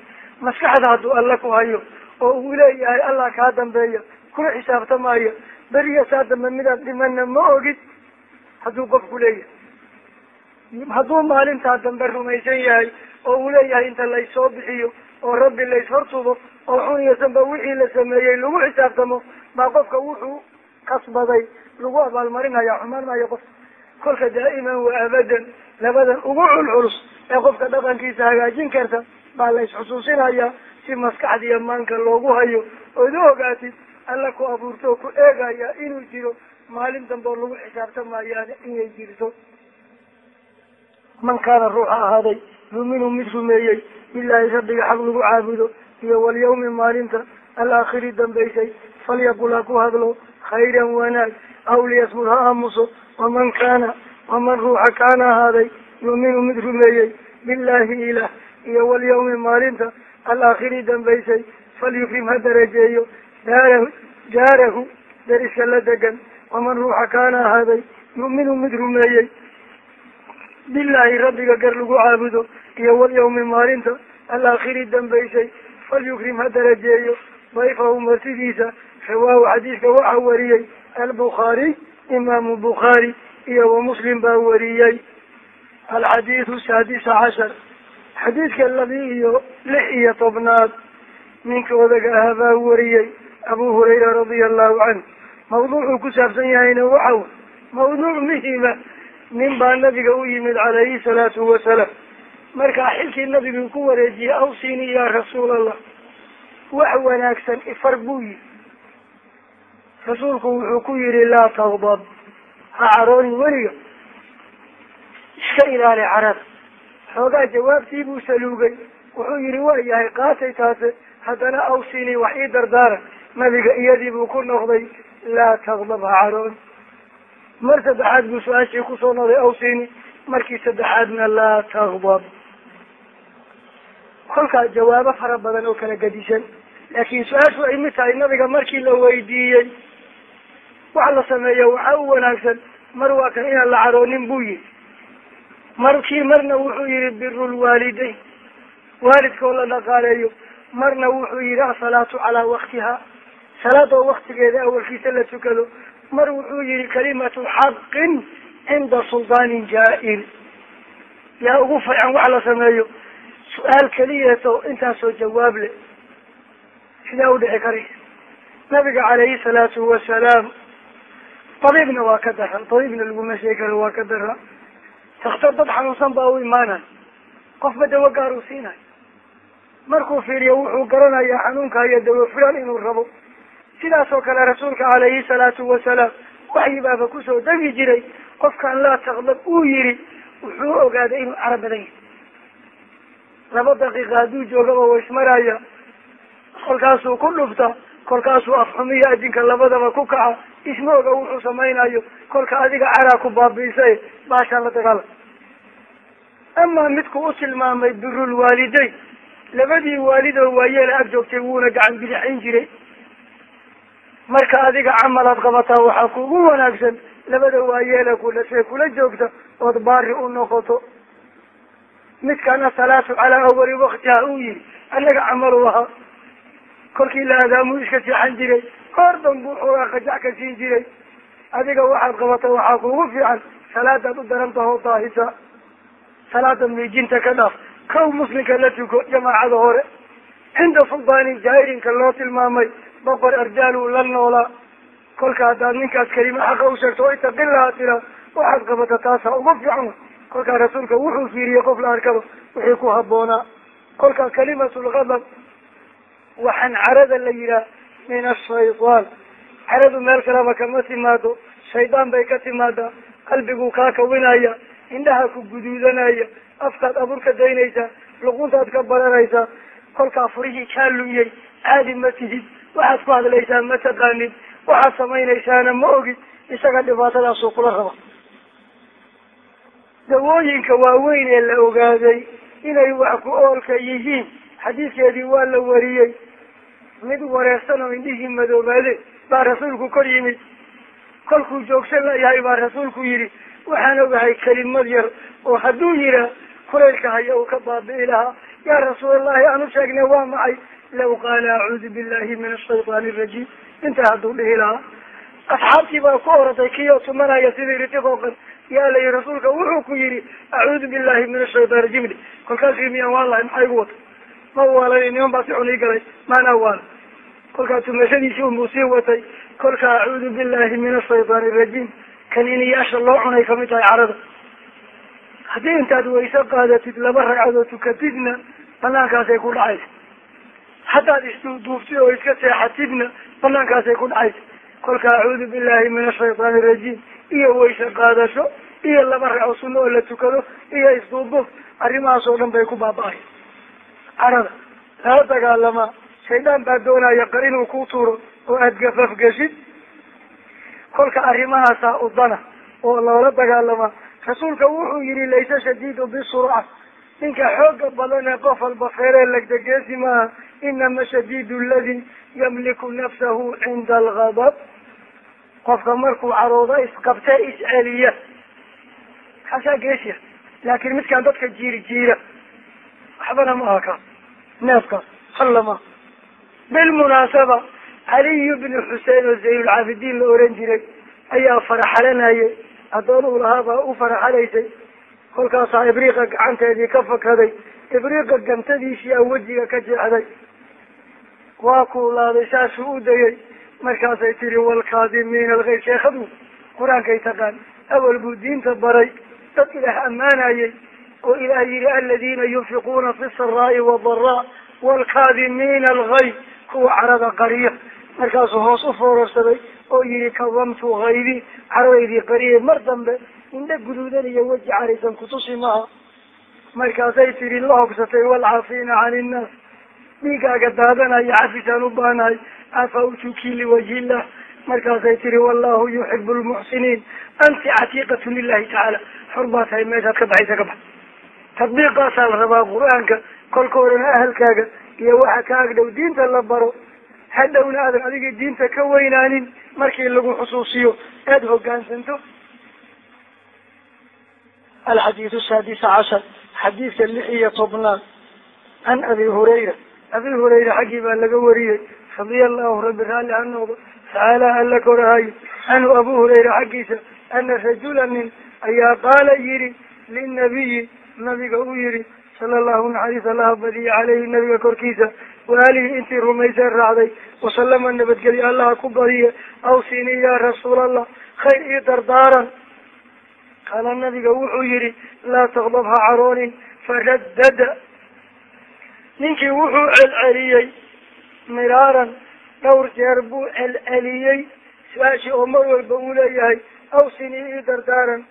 Maskaxda hadduu alla ku hayo oo uu leeyahay allah kaa dambeeya kula xisaabtamaya beriga saa dambe midaad dhimana ma ogid hadduu qofku leeyahay. Hadduu maalintaa dambe rumaysan yahay oo uu leeyahay inta laysoo bixiyo oo rabbi layshortubo oo xun iyo sanba wixii la sameeyey lagu xisaabtamo baa qofka wuxuu kasbaday lagu abaalmarinaya xumaan maayo qofka. Kolka daa'iman wa abadan labadan ugu culculus ee qofka dhaqankiisa hagaajin karta baa la isxusuusinayaa si maskaxda iyo maanka loogu hayo. Ood u ogaatid alla ku abuurto oo ku eegaya inuu jiro maalin dambe oo lagu xisaabtamayaan inay jirto. Man kaana ruuxa ahaaday yuuminu mid rumeeyey bilaahi rabbiga xaq lagu caabudo iyo walyawmi maalinta alaakhiri dambaysay falyaqul ha ku hadlo khayran wanaag aw liyasmud ha aamuso waman kaana waman ruuxa kaana ahaaday yuuminu mid rumeeyey billahi ilah iyo walyawmi maalinta alaakhiri dambaysay falyukrim ha darajeeyo daarahu jaarahu dariska la degan waman ruuxa kaana ahaaday yu'minu mid rumeeyey billahi rabbiga gar lagu caabudo iyo walyawmi maalinta alaakhiri dambaysay falyukrim ha darajeeyo dayfahu martidiisa rawaahu xadiiska waxaa wariyey albukhaariy imaamu bukhaari iyo wa muslim baa wariyey. Alxadiidu saadisa cashar xadiidka labi iyo lix iyo tobnaad ninka odaga ahaa baa wariyey. Abu hurayra radia allahu canhu. Mawduucuu ku saabsan yahayna waxaw mawduuc muhima nin baa nabiga u yimid calayhi salaatu wasalaam markaa xilkii nabigu ku wareejiyey awsini ya rasuul allah wax wanaagsan ifar buu yihi rasuulku wuxuu ku yihi laa tagdab ha caroonin weliga iska ilaali carada xoogaa jawaabtii buu saluugay. Wuxuu yihi waa yahay taase. Haddana awsini wax ii dardaaran nabiga iyadii buu ku noqday laa tagdab ha caroon mar saddexaad buu su'aashii ku soo noqday awsini markii saddexaadna laa tagdab kolkaa jawaabo fara badan oo kala gadisan laakiin su'aashu ay mid tahay nabiga markii la weydiiyey wax la sameeyo waxaa u wanaagsan mar waa kan inaan la caroonin buu yihi markii marna wuxuu yihi biru lwaalidayn waalidkoo la dhaqaaleeyo marna wuxuu yihi asalaatu calaa waktiha salaada oo waktigeeda awalkiisa la tukado mar wuxuu yihi kalimatu xaqin cinda suldaanin jaa-ir yaa ugu fiican wax la sameeyo su'aal keliyeeto intaasoo jawaab leh. Sidaa u dhici karaysa. Nabiga calayhi salaatu wasalaam tabiibna waa ka dara tabiibna laguma sheegi karo waa ka dara dakhtar dad xanuunsan baa u imaanay qofba dawo gaar uu siinayo markuu fiiriyo wuxuu garanayaa xanuunka iyo dawo filan inuu rabo sidaas oo kale rasuulka calayhi salaatu wasalaam waxyi baaba ku soo degi jiray qofkan laa taqdab uu yiri wuxuu ogaaday inuu carab badan yahay laba daqiiqa hadduu joogaba wa ismaraya kolkaasuu ku dhufta kolkaasuu afxumiyo adinka labadaba ku kaca isma oga wuxuu samaynayo kolka adiga caraa ku baabiisay baashaan la dagaala. Amaa midku u tilmaamay birul waalideyn labadii waalidoo waayeela ag joogtay wuuna gacan bidixayn jiray. Marka adiga camalaad qabataa waxaa kugu wanaagsan labada waayeela kulasee kula joogta ood baari u noqoto. Midkana salaatu calaa awali waktiha uu yihi annaga camalu ahaa. Kolkii la adaamuu iska seexan jiray hoor dan buu xoogaa qajac ka siin jiray. Adiga waxaad qabata waxaa kugu fiican salaadaad u daran tahoo daahisa. Salaada miijinta ka dhaaf. Kow muslimka la tuko jamaacada hore. Cinda suldaani jaahirinka loo tilmaamay boqor arjaaluu la noolaa kolka haddaad ninkaas kelima xaqa u sheegto o itaqin lahaa tira waxaad qabata taasaa ugu fiican. Kolkaa rasuulka wuxuu fiiriyey qof la arkaba wixii ku habboonaa. Kolka kalimatulgadab waxaan carada la yihaah min ashaytaan caradu meel kaleba kama timaado shaydaan bay ka timaadaa qalbiguu kaa kawinaya indhaha ku guduudanaya afkaad abuurka daynaysaa luquntaad ka baranaysaa kolkaa furihii kaa lu'iyey caadi ma tihid waxaad ku hadlaysaa ma taqaanid waxaad samaynaysaana ma ogid isaga dhibaatadaasuu kula raba. Dawooyinka waaweyn ee la ogaaday inay wax ku oolka yihiin xadiiskeedii waa la wariyey mid wareersan oo indhihii madoobaade baa rasuulku kor yimid. Kolkuu joogsan layahay baa rasuulku yidhi waxaan ogahay kelimad yar oo hadduu yihaa kulaylka haya uu ka baabi'i lahaa. Yaa rasuulallahi aan u sheegnay waa maxay? Law qaala acuudu billahi min ashaytaani arajiim intaa hadduu dhihi lahaa. Asxaabtii baa ku oratay kiyoo tumanaya sidii ritiqooqan yaa la yihi rasuulka wuxuu ku yihi acuudu billahi min ashaytaan rajim dhi kolkaasii miyaan waan lahay maxaa igu wata ma waalan niman baa si xun ii galay maanaa waala kolkaa tumashadiisii unbuu sii watay kolka acuudu billahi min ashaytaan arajiim kaniiniyaasha loo cunay ka mid tahay carada. Haddii intaad wayse qaadatid laba ragcadood tukatidna banaankaasay ku dhacaysa. Haddaad isduuduuftid oo iska seexatidna banaankaasay ku dhacaysa. Kolka acuudu billahi min ashaytaan arajiim iyo wayse qaadasho iyo laba ragco sunno oo la tukado iyo isduuduuf arrimahaas oo dhan bay ku baaba-ay carada lala dagaalamaa shaydaan baa doonaya qar inuu ku tuuro oo aada gafafgeshid kolka arrimahaasaa udana oo loola dagaalamaa rasuulka wuxuu yihi laysa shadiidu bisurca. Ninka xooga badan ee qof walba feeree legdegeesi maaha inama shadiidu aladi yamliku nafsahu cinda algadab qofka markuu caroodo isqabtee isceliya. Kaasaa geesiya. Laakin midkaan dadka jiiri jiira waxbana ma aha kaas neefkaas hallama bilmunaasaba caliyu bnu xusein oo zaynulcaabidiin la oran jiray ayaa faraxalanayay addoon uu lahaa baa u faraxalaysay kolkaasaa ibriiqa gacanteedii ka fakaday ibriiqa gantadiisiyaa wejiga ka jeexday waa kuulaaday saasuu u dayay markaasay tiri walkaadimiina alkhayr sheekhadu qur'aankay taqaan awal buu diinta baray dad ilaah ammaanayay oo ilaah yihi aladiina yunfiquuna fi saraa'i wadaraa walkaadimiina alghayd kuwa carada qariya markaasuu hoos u foorarsaday oo yihi kadamtu haybi caradaydii qariyay mar dambe indha guduudan iyo weji caraysan kutusi maha markaasay tiri la hogsatay walcaafiina can innaas dhiigaaga daadanaya cafisaan u baanahay afa utuki liwajhi illah markaasay tiri wallahu yuxibu lmuxsiniin anti catiiqatu lilahi tacaala xor baa tahay meeshaad ka baxaysa ka bax tadbiiqaasaa la rabaa qur'aanka kolka horena ahalkaaga iyo waxa ka agdhow diinta la baro. Hadhowna aadan adigii diinta ka weynaanin markii lagu xusuusiyo. Aada hoggaansanto alxadiidu saadisa cashar xadiidka lix iyo tobnaad. Can abi hurayra abi hurayra xaggii baa laga wariyey. Radia allahu rabbi raalli ha noqdo. Tacaala alla korahayo canhu abu hurayra xaggiisa ana rajula nin ayaa qaala yihi linabiyi nabiga uu yihi sala allahu naxariis allaha badiye caleyhi nabiga korkiisa. Waalihi intii rumayseen raacday. Wasalama nabadgelyo allaha ku badiye. Awsini ya rasuul allah khayr ii dardaaran. Qaala nabiga wuxuu yihi laa taqdab ha caroonin faraddada ninkii wuxuu celceliyey miraaran dhowr jeer buu celceliyey. Su'aashii oo mar walba uu leeyahay awsini ii dardaaran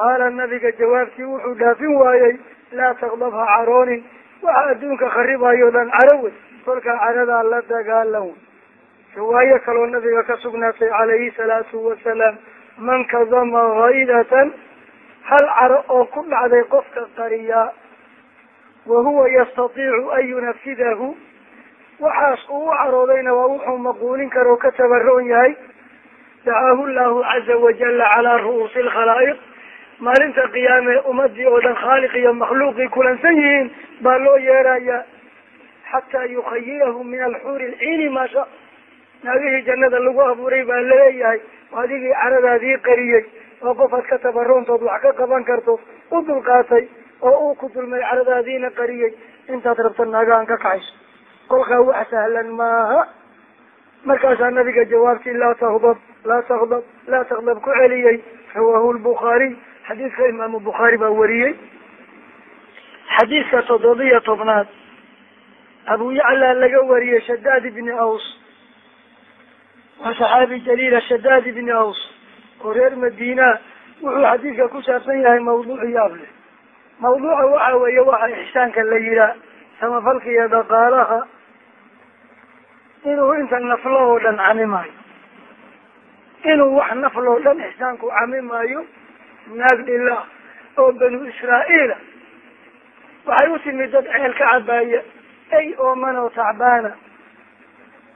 qaala nabiga jawaabtii wuxuu dhaafin waayey laa taqdab ha caroonin waxa adduunka kharibayo dhan caro wey kolkaa caradaa la dagaalan riwaayo kaloo nabiga ka sugnaatay calayhi salaatu wasalaam man kadama haydatan hal caro oo ku dhacday qofka qariyaa wa huwa yastatiicu an yunafidahu waxaas uu u caroodayna waa wuxuu maquulin kara oo ka tabaroon yahay dacaahu llahu caza wajala calaa ru'uusi alkhalaa'iq maalinta qiyaame ummadii oo dhan khaaliq iyo makhluuqii kulansan yihiin baa loo yeerayaa xataa yukhayirahu min alxuuri lciini maasha naagihii jannada lagu abuuray baa la leeyahay adigii caradaadii qariyey oo qofaad ka tabaroontood wax ka qaban karto u dulqaatay oo uu ku dulmay caradaadiina qariyey. Intaad rabta naagahan ka kaxayso. Kolkaa wax sahlan maaha. Markaasaa nabiga jawaabtii laa takdab laa takdab laa takdab ku celiyey rawaahu lbukhaariy xadiidka imaamu bukhaari baa wariyey. Xadiidka toddobiya tobnaad abu yacla laga wariyey shadaad ibni aws. Waa saxaabi jaliila shadaad ibni aws oo reer madiina. Wuxuu xadiidka ku saabsan yahay mawduuc yaab leh mawduuca waxa weeye waxa ixsaanka la yihaa samafalka iyo dhaqaalaha. Inuu inta naflo oo dhan camimaayo inuu wax nafl oo dhan ixsaanku camimaayo naag dhila oo banu israa'iila waxay u timid dad ceel ka cabaaya ay ooman oo tacbaana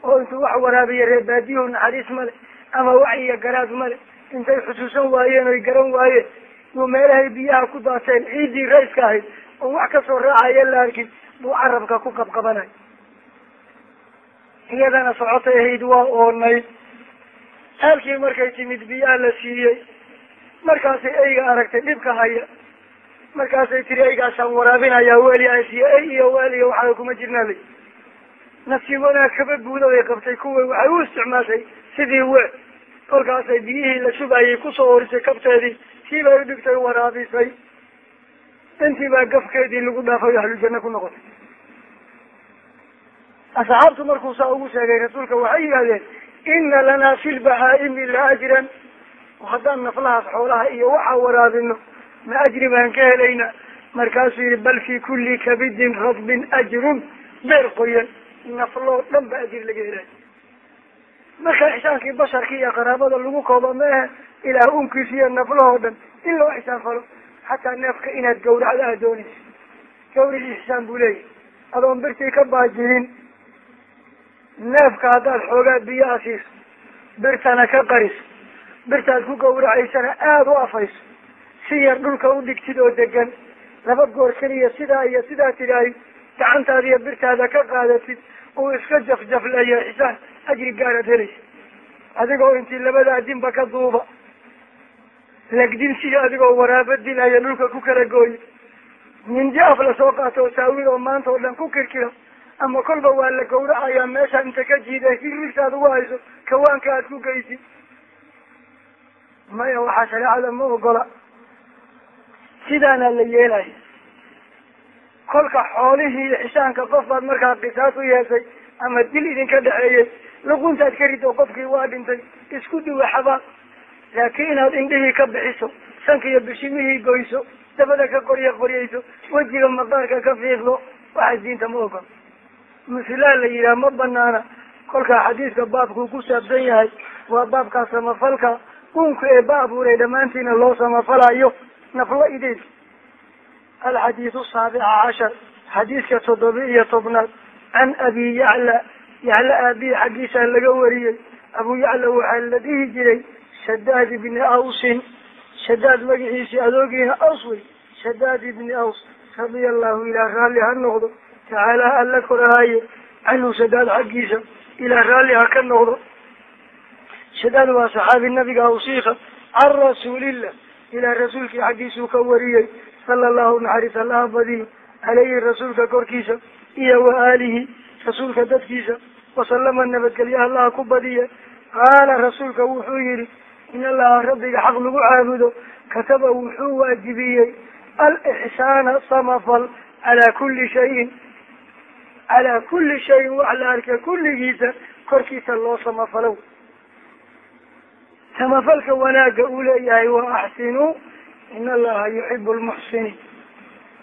oo intuu wax waraabiya reebaadiyuhu naxariis male ama wacyiya garaad male intay xusuusan waayeen oy garan waayeen yuu meelahay biyaha ku daateen ciiddii rayska ahayd oo wax ka soo raacaya la arkin buu carabka ku qabqabanay. Iyadana socotay ahayd waa oonayd ceelkii markay timid biyaha la siiyey markaasay eyga aragtay dhibka haya markaasay tiri eygaasaan waraabinayaa weliasiyo ey iyo weel iyo waxaa kuma jirnaa lay nafsi wanaag kaba buuda bay qabtay kuway waxay u isticmaashay sidii weel kolkaasay biyihii la shubayay ku soo horisay kabteedii tii bay udhigtay waraabisay. Intii baa gafkeedii lagu dhaafay ahlujanno ku noqotay. Asxaabtu markuu saa ugu sheegay rasuulka waxay yidhahdeen ina lanaa fi lbahaa'imi la ajran haddaan naflahaas xoolaha iyo waxaa waraabino ma ajri baan ka helaynaa. Markaasuu yihi bal fi kuli kabidin radbin ajrun. Beer qoyan nafloo dhan ba ajri laga helay marka ixsaankii basharka iyo qaraabada lagu kooba maehe ilaah unkiis iyo naflahoo dhan in loo ixsaan falo xataa neefka inaad gawracda aad doonaysa gawrici ixsaan buu leeyahy adoon birtii ka baajirin neefka haddaad xoogaa biyo siiso birtana ka qariso birtaad ku gawracaysana aada u afayso. Si yar dhulka u dhigtid oo degan laba goor keliya sidaa iyo sidaa tidhaahi gacantaada iyo birtaada ka qaadatid uu iska jafjafleeyo xisaan ajri gaaraad helaysa. Adigoo intii labada adinba ka duuba lagdin siyo adigoo waraabo dilaya dhulka ku kala gooyo mindi af la soo qaato oo saawid oo maanta oo dhan ku kirkiro ama kolba waa la gawracayaa meesha inta ka jiida hirigtaad ugu hayso kawaanka aad ku geysid maya waxaa shareecada ma ogola. Sidaana la yeelaya kolka xoolihii iyo xisaanka qof baad markaa qisaas u yeeshay ama dil idinka dhexeeyey luquntaad ka rido qofkii waa dhintay isku duwa xabaab laakiin inaad indhihii ka bixiso sanka iyo bishimihii goyso dabada ka qorya qoryayso wejiga maqaarka ka fiiqdo waxaas diinta ma ogol musilaa la yidhaha ma banaana kolkaa xadiidka baabkuu ku saabsan yahay waa baabkaa samafalka uunka ee ba abuuray dhammaantiina loo samafalayo naflo ideed alxadiidu saabica cashar xadiidka toddoba iyo tobnaad. Can abi yacla yacla aabihi xaggiisaa laga wariyey. Abu yacla waxaa la dhihi jiray shadaad ibni awsin. Shadaad magaciisii adoogiina aws wey. Shadaad ibni aws radia allahu ilaa raalli ha noqdo tacaala alla korahaaye. Canhu shadaad xaggiisa ilaa raalli ha ka noqdo shadaad waa saxaabi nabiga awsiika can rasuulillah. Ilaa rasuulkii xaggiisuu ka wariyey sala allahu naxariis allaha badiyo caleyhi rasuulka korkiisa iyo wa aalihi rasuulka dadkiisa. Wasalama nabadgelyo allaha ku badiya. Qaala rasuulka wuxuu yihi in allaha rabbiga xaq lagu caabudo. Kataba wuxuu waajibiyey alixsaana samafal calaa kulli shayin. Calaa kulli shayin wax la arka kulligiisa korkiisa loo samafalow samafalka wanaagga uu leeyahay wa axsinuu in allaha yuxibu lmuxsiniin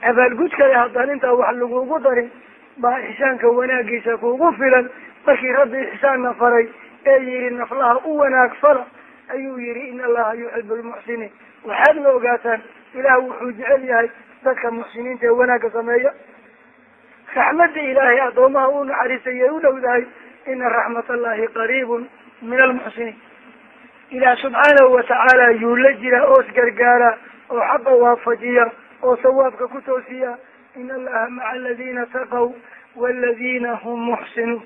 abaalgudkale haddaan intaa wax lagugu darin baa ixsaanka wanaagiisa kugu filan. Markii rabbi ixsaanna faray ee yihi naflaha u wanaag fala ayuu yihi in allaha yuxibu lmuxsiniin waxaadna ogaataan ilaah wuxuu jecel yahay dadka muxsiniinta ee wanaagga sameeya. Raxmadda ilaahay addoomaha u naxariisayay u dhowdahay ina raxmat allahi qariibun min almuxsiniin ilaah subxaanahu watacaala yuu la jira oos gargaara oo xaqa waafajiya oo sawaabka ku toosiya. In allaha maca aladiina taqow waladiina hum muxsinuun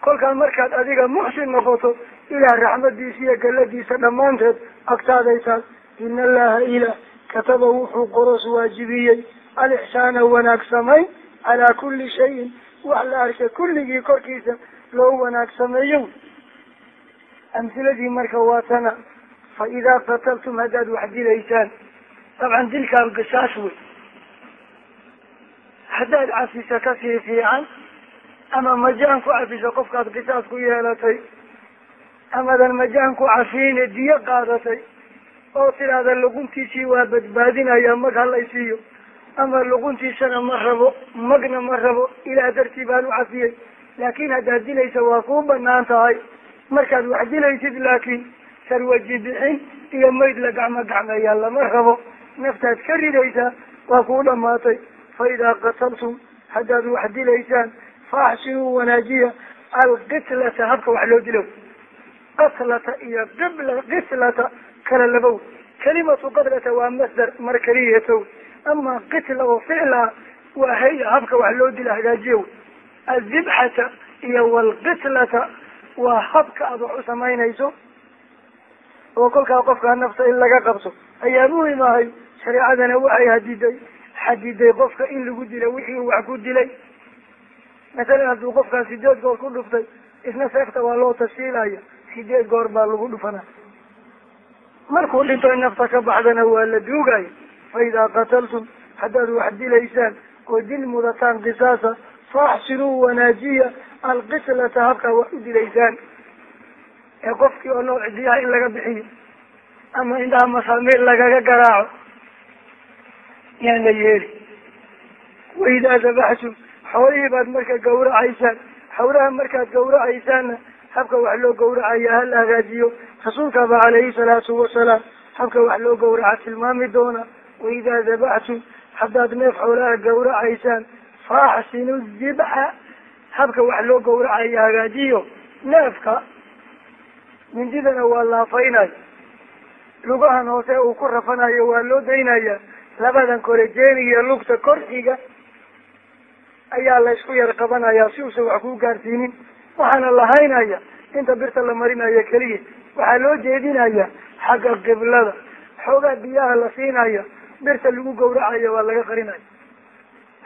kolkaan markaad adiga muxsin noqoto ilaah raxmadiisa iyo galladiisa dhammaanteed agtaadaytaas ina allaha ilah kataba wuxuu qoros waajibiyey. Alixsaana wanaag samayn calaa kulli shayin. Wax la arkay kulligii korkiisa loo wanaag sameeyo amhiladii marka waa tana fa idaa qataltum haddaad wax dilaysaan dabcan dilkaan qisaas wey. Haddaad cafisa ka sii fiican ama majaan ku cafiso qofkaad qisaas ku yeelatay amadan majaan ku cafiine diyo qaadatay oo tidhaahda luquntiisii waa badbaadinaya mag halaysiiyo ama luquntiisana ma rabo magna ma rabo ilaah dartii baan u cafiyey. Laakin haddaad dilaysa waa kuu bannaan tahay markaad wax dilaysid laakiin sarwaji bixin iyo mayd la gacmo gacmeeyaa lama rabo. Naftaad ka ridaysaa waa kuu dhamaatay fa idaa qataltum haddaad wax dilaysaan faaxsinuu wanaajiya alqitlata habka wax loo dilo. Qatlata iyo qibla qitlata kala labow. Kalimatu qatlata waa masdar mar keliyeetow ama qitla oo ficla waa hay'a habka wax loo dila hagaajiyow. Adibxata iyo walqitlata waa habka aad wax u samaynayso oo kolkaa qofkaa nafta in laga qabto ayaa muhiim ahay shareecadana waxay hadiday xadiday qofka in lagu dilo wixii uu wax ku dilay. Masalan hadduu qofkaa sideed goor ku dhuftay isna seefta waa loo tafsiilaya sideed goor baa lagu dhufanaa markuu dhinto in nafta ka baxdana waa la duugaya fa idaa qataltum haddaad wax dilaysaan oo dil mudataan qisaasa faaxsinuu wanaajiya alqislata habkaa wax u dilaysaan ee qofkii oo nooc cidiyaha in laga bixiyo ama indhaha masaamiir lagaga garaaco yaan la yeeli. Waidaa dabaxtum xoolihii baad marka gawracaysaan xawlaha markaad gawracaysaanna habka wax loo gawracaya hala hagaajiyo rasuulkaaba calayhi salaatu wasalaam habka wax loo gawraca tilmaami doona. Waidaa dabaxtum haddaad neef xoolaha gawracaysaan faaxsinu dibxa habka wax loo gawracayo hagaajiyo neefka mindidana waa laafaynayo lugahan hoose uu ku rafanayo waa loo daynaya. Labadan kore jeenigiyo lugta korxiga ayaa la isku yar qabanaya si uusan wax kuu gaarsiinin. Waxaana lahaynaya inta birta la marinayo keliya. Waxaa loo jeedinaya xagga qiblada. Xoogaa biyaha la siinaya birta lagu gawracayo waa laga qarinaya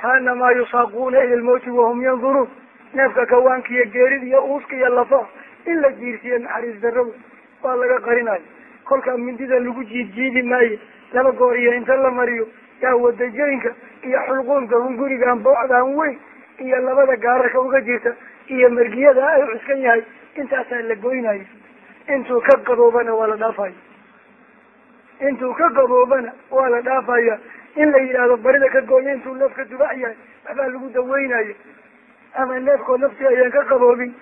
kaanamaa yusaaquuna ila lmawti wahum yanduruun neefka kawaankiiyo geerida iyo uuska iyo lafaha in la jiirsiiyo naxariis darrada waa laga qarinayo kolkaa mindida lagu jiidjiidi maayo laba goor iyo inta la mariyo yaa wadajooyinka iyo xulquunka hungurigan boocdan weyn iyo labada gaararka uga jirta iyo margiyada ay cuskan yahay intaasaa la goynayo intuu ka qaboobana waa la dhaafaya intuu ka qaboobana waa la dhaafaya in la yidhaahdo barida ka gooya intuu neefka dubac yahay waxbaa lagu daweynayo ama neefkoo nafsi ayaan ka qaboobin.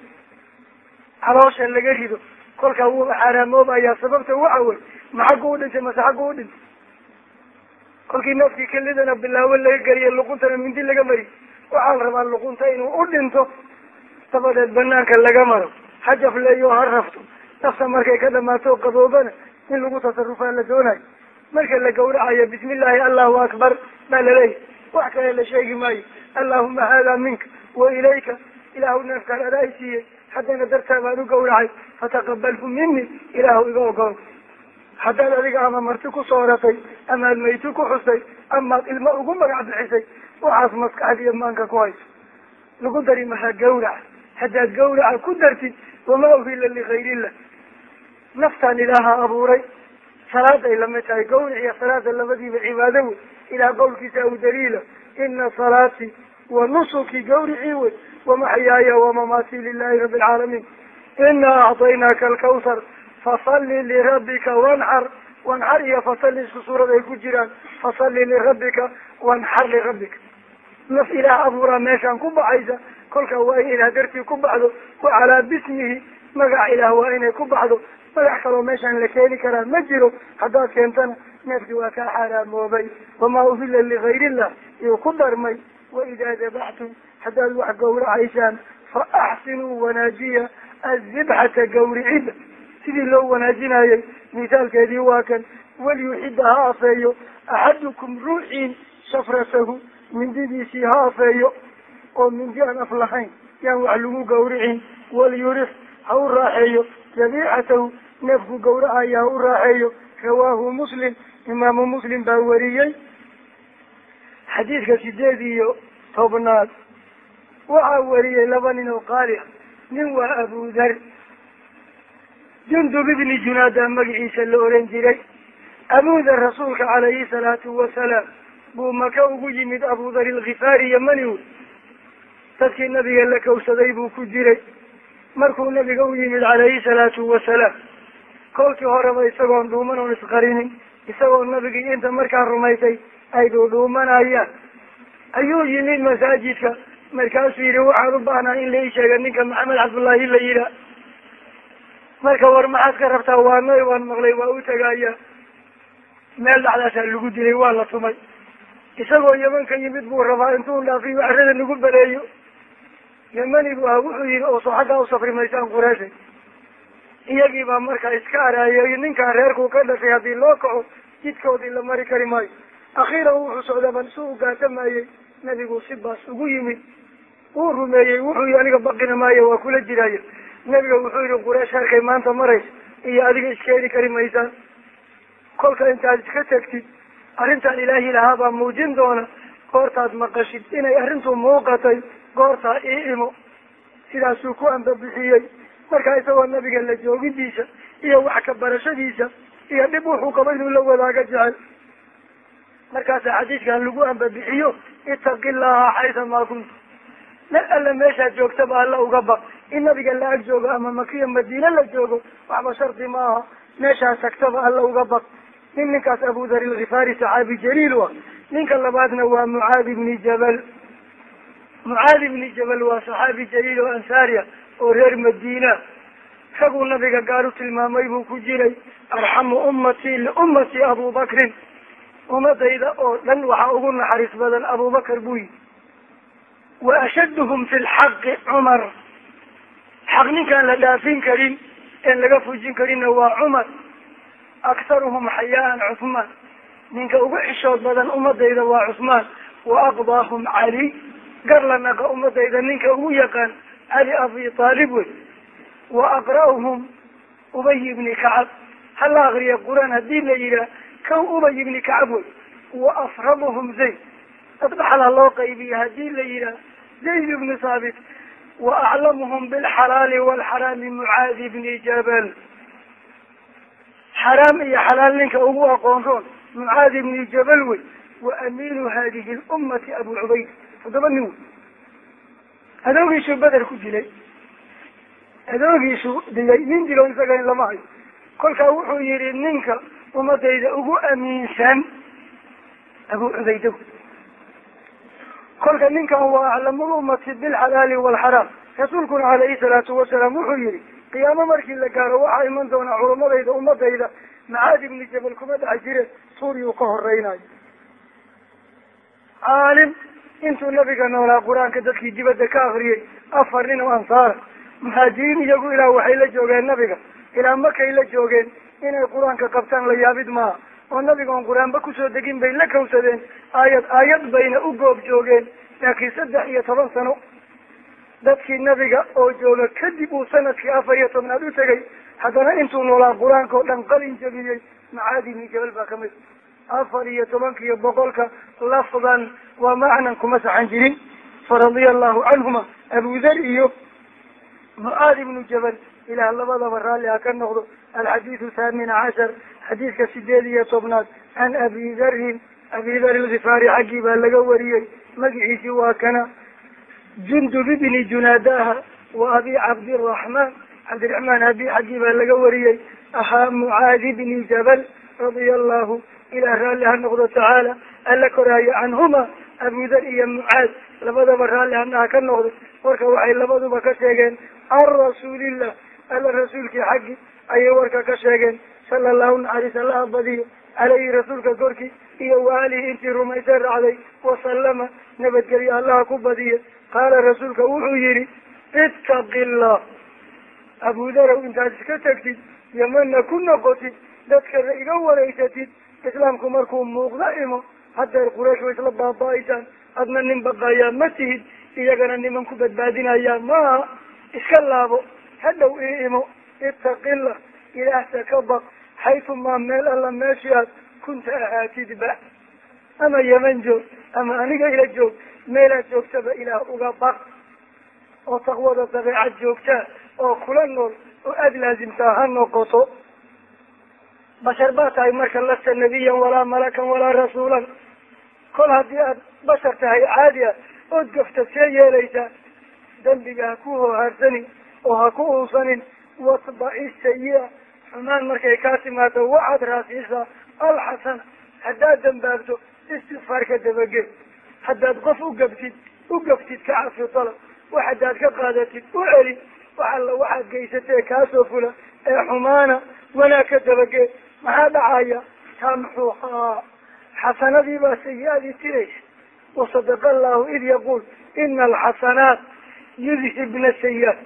Caloosha laga rido. Kolkaa wuu xaaraamoobayaa sababta waxa wey ma xaggu u dhintay mase xaggu u dhintay? Kolkii neefkii kelidana bilaawo laga geliya luquntana mindi laga mariy waxaa la rabaa luqunta inuu u dhinto. Dabadeed banaanka laga maro. Ha jafleeyo ha rafto nafta markay ka dhamaato qaboobana in lagu tasarufaa la doonayo marka la gawracayo bismi illaahi allahu akbar baa laleeyahy wax kale la sheegi maayo. Allahuma hada minka wa ilayka. Ilaahu neefkaan adaa siiyey. Haddana dartaa baan u gawracay fataqabalhu mini ilaahu iga ogolo haddaad adiga ama marti ku sooratay amaad mayti ku xustay amaad ilmo ugu magac bixisay waxaas maskaxda iyo maanka ku hayso. Lagu dari mahaa gawraca haddaad gawraca ku dartid wamaa uhila ligayrillah naftaan ilaaha abuuray salaaday la mid tahay gawric iyo salaada labadiiba cibaado wey ilaah qowlkiisa aw daliila ina salaatii wa nusuki gawricii wey wamaxyaaya wamamaatii lilahi rabi alcaalamiin inaa acطaynaaka alkawsar fasalli lirabbika wanxar wanxar iyo fasalli isku suurad ay ku jiraan. Fasalli lirabbika wanxar lirabbika naf ilaah abuuraa meeshaan ku baxaysa kolka waa in ilaah dartii ku baxdo wa calaa bismihi magac ilaah waa inay ku baxdo magax kaloo meeshaan la keeni karaa ma jiro. Haddaad keentana neefkii waa kaa xaaraamoobay wamaa uhila ligayr illah iyuu ku darmay waidaa dabaxtum haddaad wax gawracaysaan fa axsinuu wanaajiya azibxata gawricida sidii loo wanaajinayay misaalkeedii waa kan waliyuxida ha afeeyo axadukum ruuxiin shafratahu mindidiisii ha afeeyo oo mindi aan af lahayn yaan wax lagu gawricin waliyurix ha u raaxeeyo dabiixatahu neefku gawracaya ha u raaxeeyo rawaahu muslim imaamu muslim baa wariyey. Xadiidka sideed iyo tobnaad waxaa wariyey laba nin oo qaali ah. Nin waa abudar jundub ibni junaada magaciisa la oran jiray. Abudar rasuulka calayhi salaatu wasalaam buu maka ugu yimid abudar ilkhifaari yamani wey dadkii nabiga la kawsaday buu ku jiray. Markuu nabiga u yimid calayhi salaatu wasalaam kolkii horeba isagoon dhuuman oon isqarinin isagoo nabigii inta markaa rumaysay ay dhuudhuumanayaan ayuu yimid masaajidka markaasuu yihi waxaan u baahnaa in la ii sheega ninka maxamed cabdullaahi la yihaa marka war maxaad ka rabtaa waa noy waan maqlay waa u tegaya meel dhacdaasaa lagu dilay waa la tumay. Isagoo yeman ka yimid buu rabaa intuu dhaafiyo carrada nagu baleeyo. Yemani buu ah wuxuu yihi oo soo xaggaa usafri maysaan qureeshay iyagii baa markaa iska araayay ninkaan reerkuu ka dhashay haddii loo kaco jidkoodii la mari kari maayo. Akhiiran wuxuu socdaban si u gaatamayey nabigu si baas ugu yimid. Wuu rumeeyey wuxuu yihi aniga baqina maayo waa kula jiraya nabiga wuxuu yihi qureesh heerkay maanta maraysa iyo adiga iskeeni kari maysaan kolka intaad iska tegtid arrintan ilaahi lahaa baa muujin doona. Goortaad maqashid inay arrintu muuqatay goortaa ii imo. Sidaasuu ku ambabixiyey markaa isagoo nabiga la joogidiisa iyo wax ka barashadiisa iyo dhib wuxuu qabo inuu la wadaaga jecel. Markaasaa xadiidkan lagu ambabixiyo itaqi llaha xaysa maa kunta meel alla meeshaad joogtaba alla uga baq. In nabiga la ag joogo ama makiya madiine la joogo waxba shardi ma aha meeshaad tagtaba alla uga baq. Nin ninkaas abu dhar ilkhifaari saxaabi jaliil wa ninka labaadna waa mucaad ibni jabal. Mucaad ibni jabal waa saxaabi jaliil oo ansaariya oo reer madiina. Raguu nabiga gaar u tilmaamay buu ku jiray arxamu ummatii liummatii abubakrin ummadayda oo dhan waxaa ugu naxariis badan abubakar buu yihi wa ashaduhum fi lxaqi cumar. Xaq ninkaan la dhaafin karin een laga fujin karinna waa cumar. Aktaruhum xayaaan ninka ugu xishood badan ummadayda waa cuthmaan wa aqdaahum cali gar la naqa ummadayda ninka ugu yaqaan cali abi taalib wey wa aqra'uhum ubay ibni kacab hala akriya qur'aan haddii la yihaah kow ubay ibni kacab wey wa afraduhum zayd. Dadbaxal ha loo qaybiya haddii la yihaah zayd ibni saabit wa aclamuhum bilxalaali walxaraami mucaadi ibni jabal. Xaraam iyo xalaal ninka ugu aqoon roon ibni jabal wey wa amiinu hadihi lummati abu cubayd toddoba nin wey adoogiisuu beder ku dilay adoogiisu dilay nin dilo isaga in lama hayo. Kolkaa wuxuu yihi ninka ummadayda ugu amiinsan abu cubayda kolka ninkan waa aclamul ummati bilxalaali walxaraam rasuulkuna calayhi salaatu wasalaam wuxuu yihi qiyaamo markii la gaaro waxaa iman doonaa culamadayda ummadayda. Macaad ibni jabal kuma dhex jire suuriyu ka horeynayo caalim intuu nabiga noolaa qur'aanka dadkii dibadda ka akriyay afar nin oo ansaara muhaajiriin iyagu ilaa waxay la joogeen nabiga. Ilaa markay la joogeen inay qur'aanka qabtaan la yaabid maaha. Oo nabiga oon qur'aanba ku soo degin bay la kawsadeen aayad aayad bayna u goob joogeen. Laakiin saddex iyo toban sano dadkii nabiga oo jooga kadib uu sannadkii afar iyo tobnaad u tegay haddana intuu noolaa qur'aanka oo dhan qalin jabiyey macaadi ibni jabal baa ka mid afar iyo tobanka iyo boqolka lafdan waa macnan kuma saxan jirin faradia allahu canhuma abudar iyo mucaad ibnu jabal ilaah labadaba raalli ha ka noqdo alxadiidu thamina cashar xadiidka sideed iyo tobnaad can abi darin abi dar ilgifaari xaggii baa laga wariyey magaciisi waa kana jundub ibni junaadaha wa abi cabdiraxmaan cabdiraxmaan abi xaggii baa laga wariyey ahaa mucaad ibni jabal radia allahu ilah raalli ha noqdo tacaala alla koraayo canhuma abudar iyo mucaad labadaba raalli hanaha ka noqdo. Warka waxay labaduba ka sheegeen can rasuulillah alla rasuulkii xaggi ayay warka ka sheegeen. Sala allahu naxariis allaha badiyo caleyhi rasuulka korkii iyo waalihi intii rumaysay raacday wasalama nabadgelyo allaha ku badiya qaala rasuulka wuxuu yihi ittaqi llah abudarow intaad iska tegtid yamana ku noqotid dadkana iga wareysatid islaamku markuu muuqdo imo haddeer quraysh way isla baaba-aysaan adna nin baqayaa ma tihid iyagana niman ku badbaadinayaa maaha iska laabo hadhow ii imo ittaqillah ilaahta ka baq xaytumaa meel alla meeshii aad kunta ahaatidba. Ama yeman joog ama aniga ila joog meelaad joogtaba ilaah uga baq. Oo taqwada dabeecad joogtaa oo kula nool oo aada laasimtaa ha noqoto. Bashar baa tahay marka lasta nabiyan walaa malakan walaa rasuulan kol haddii aad bashar tahay caadi ah ood gafta see yeelaysaa dembiga ha ku hoohaarsanin oo ha ku uusanin. Watbaci sayi-a xumaan markay kaa timaado waxaad raasiisaa alxasana haddaad dambaabto istikfaarka dabagel haddaad qof u gabtid u gaftid ka cafi dalab wax haddaad ka qaadatid u celi wax alla waxaad geysatee kaasoo fula. Ee xumaana wanaag ka dabageel maxaa dhacaya? Tamxuhaa xasanadii baa sayi-adii tiraysa wasadaqa allahu id yaquul ina alxasanaat yudhibna sayi-aat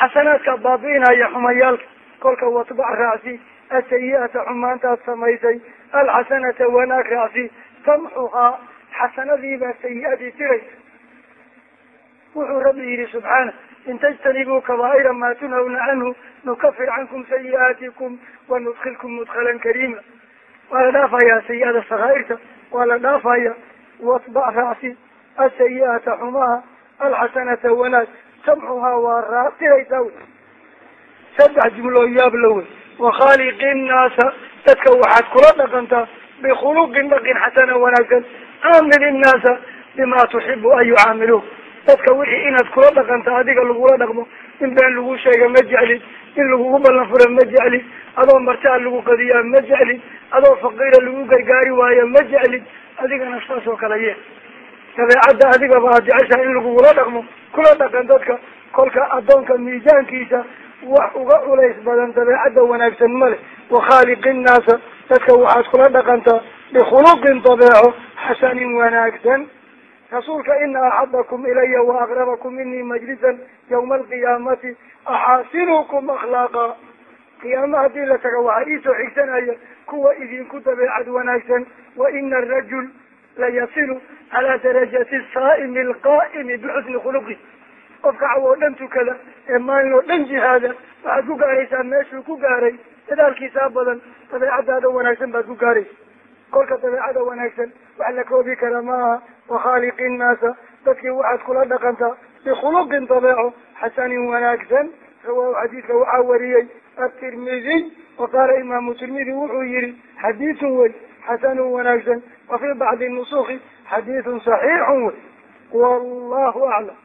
xasanaadkaa baabi'inaya xumayaalka kolka watbac raacsi asayi-ata xumaantaad samaysay alxasanata wanaag raacsi tamxuhaa xasanadiibaa sayi-adii tiraysa wuxuu rabbi yihi subxaana in tajtanibuu kabaa'ira maa tunhawna canhu nukafir cankum sayi'aatikum wanudkilkum mudkhalan kariima waa la dhaafayaa sayi-ada sakaa'irta waa la dhaafaya watbac raacsi asayi-ata xumaha alxasanata wanaag tamxuhaa waa raatiraysaa wey saddex jumloo yaab la wey. Wakhaaliqi nnaasa dadka waxaad kula dhaqantaa bikhuluqin dhaqin xasana wanaagsan caamil innaasa bima tuxibu an yucaamiluuk dadka wixii inaad kula dhaqanta adiga lagula dhaqmo in been lagu sheega ma jeclid in lagugu ballan fura ma jeclid adoo martaa lagu qadiyaa ma jeclid adoo faqiira lagu gargaari waayo ma jeclid adigana saas oo kale yee dabeecadda adigaba aad jeceshaha in lagugula dhaqmo kula dhaqan dadka. Kolka addoonka miisaankiisa wax uga culays badan dabeecadda wanaagsan male wakhaaliqi nnaasa dadka waxaad kula dhaqantaa bikhuluqin dabeeco xasanin wanaagsan rasuulka ina axabakum ilaya waaqrabakum minii majlisan yawma alqiyaamati axaasinukum akhlaaqa. Qiyaama haddii la taga waxaa iisoo xigsanaya kuwa idinku dabeecad wanaagsan wa ina arajul layasilu calaa darajati saa'imi alqaa'imi bixusni khuluqi. Qofka caw oo dhan tukada ee maalin oo dhan jihaada waxaad ku gaaraysaa meeshuu ku gaaray dadaalkiisaa badan dabeecadaada wanaagsan baad ku gaaraysa kolka dabeecada wanaagsan wax la koobi kara maaha wakhaaliqi nnaasa dadkii waxaad kula dhaqantaa bikhuluqin dabeeco xasanin wanaagsan rawaahu xadiidka waxaa wariyey atirmidiy wa qaala imaamu tirmidi wuxuu yihi xadiidun wey xasanun wanaagsan wa fii bacdi nusuki xadiidun saxiixun wey. Wallahu aclam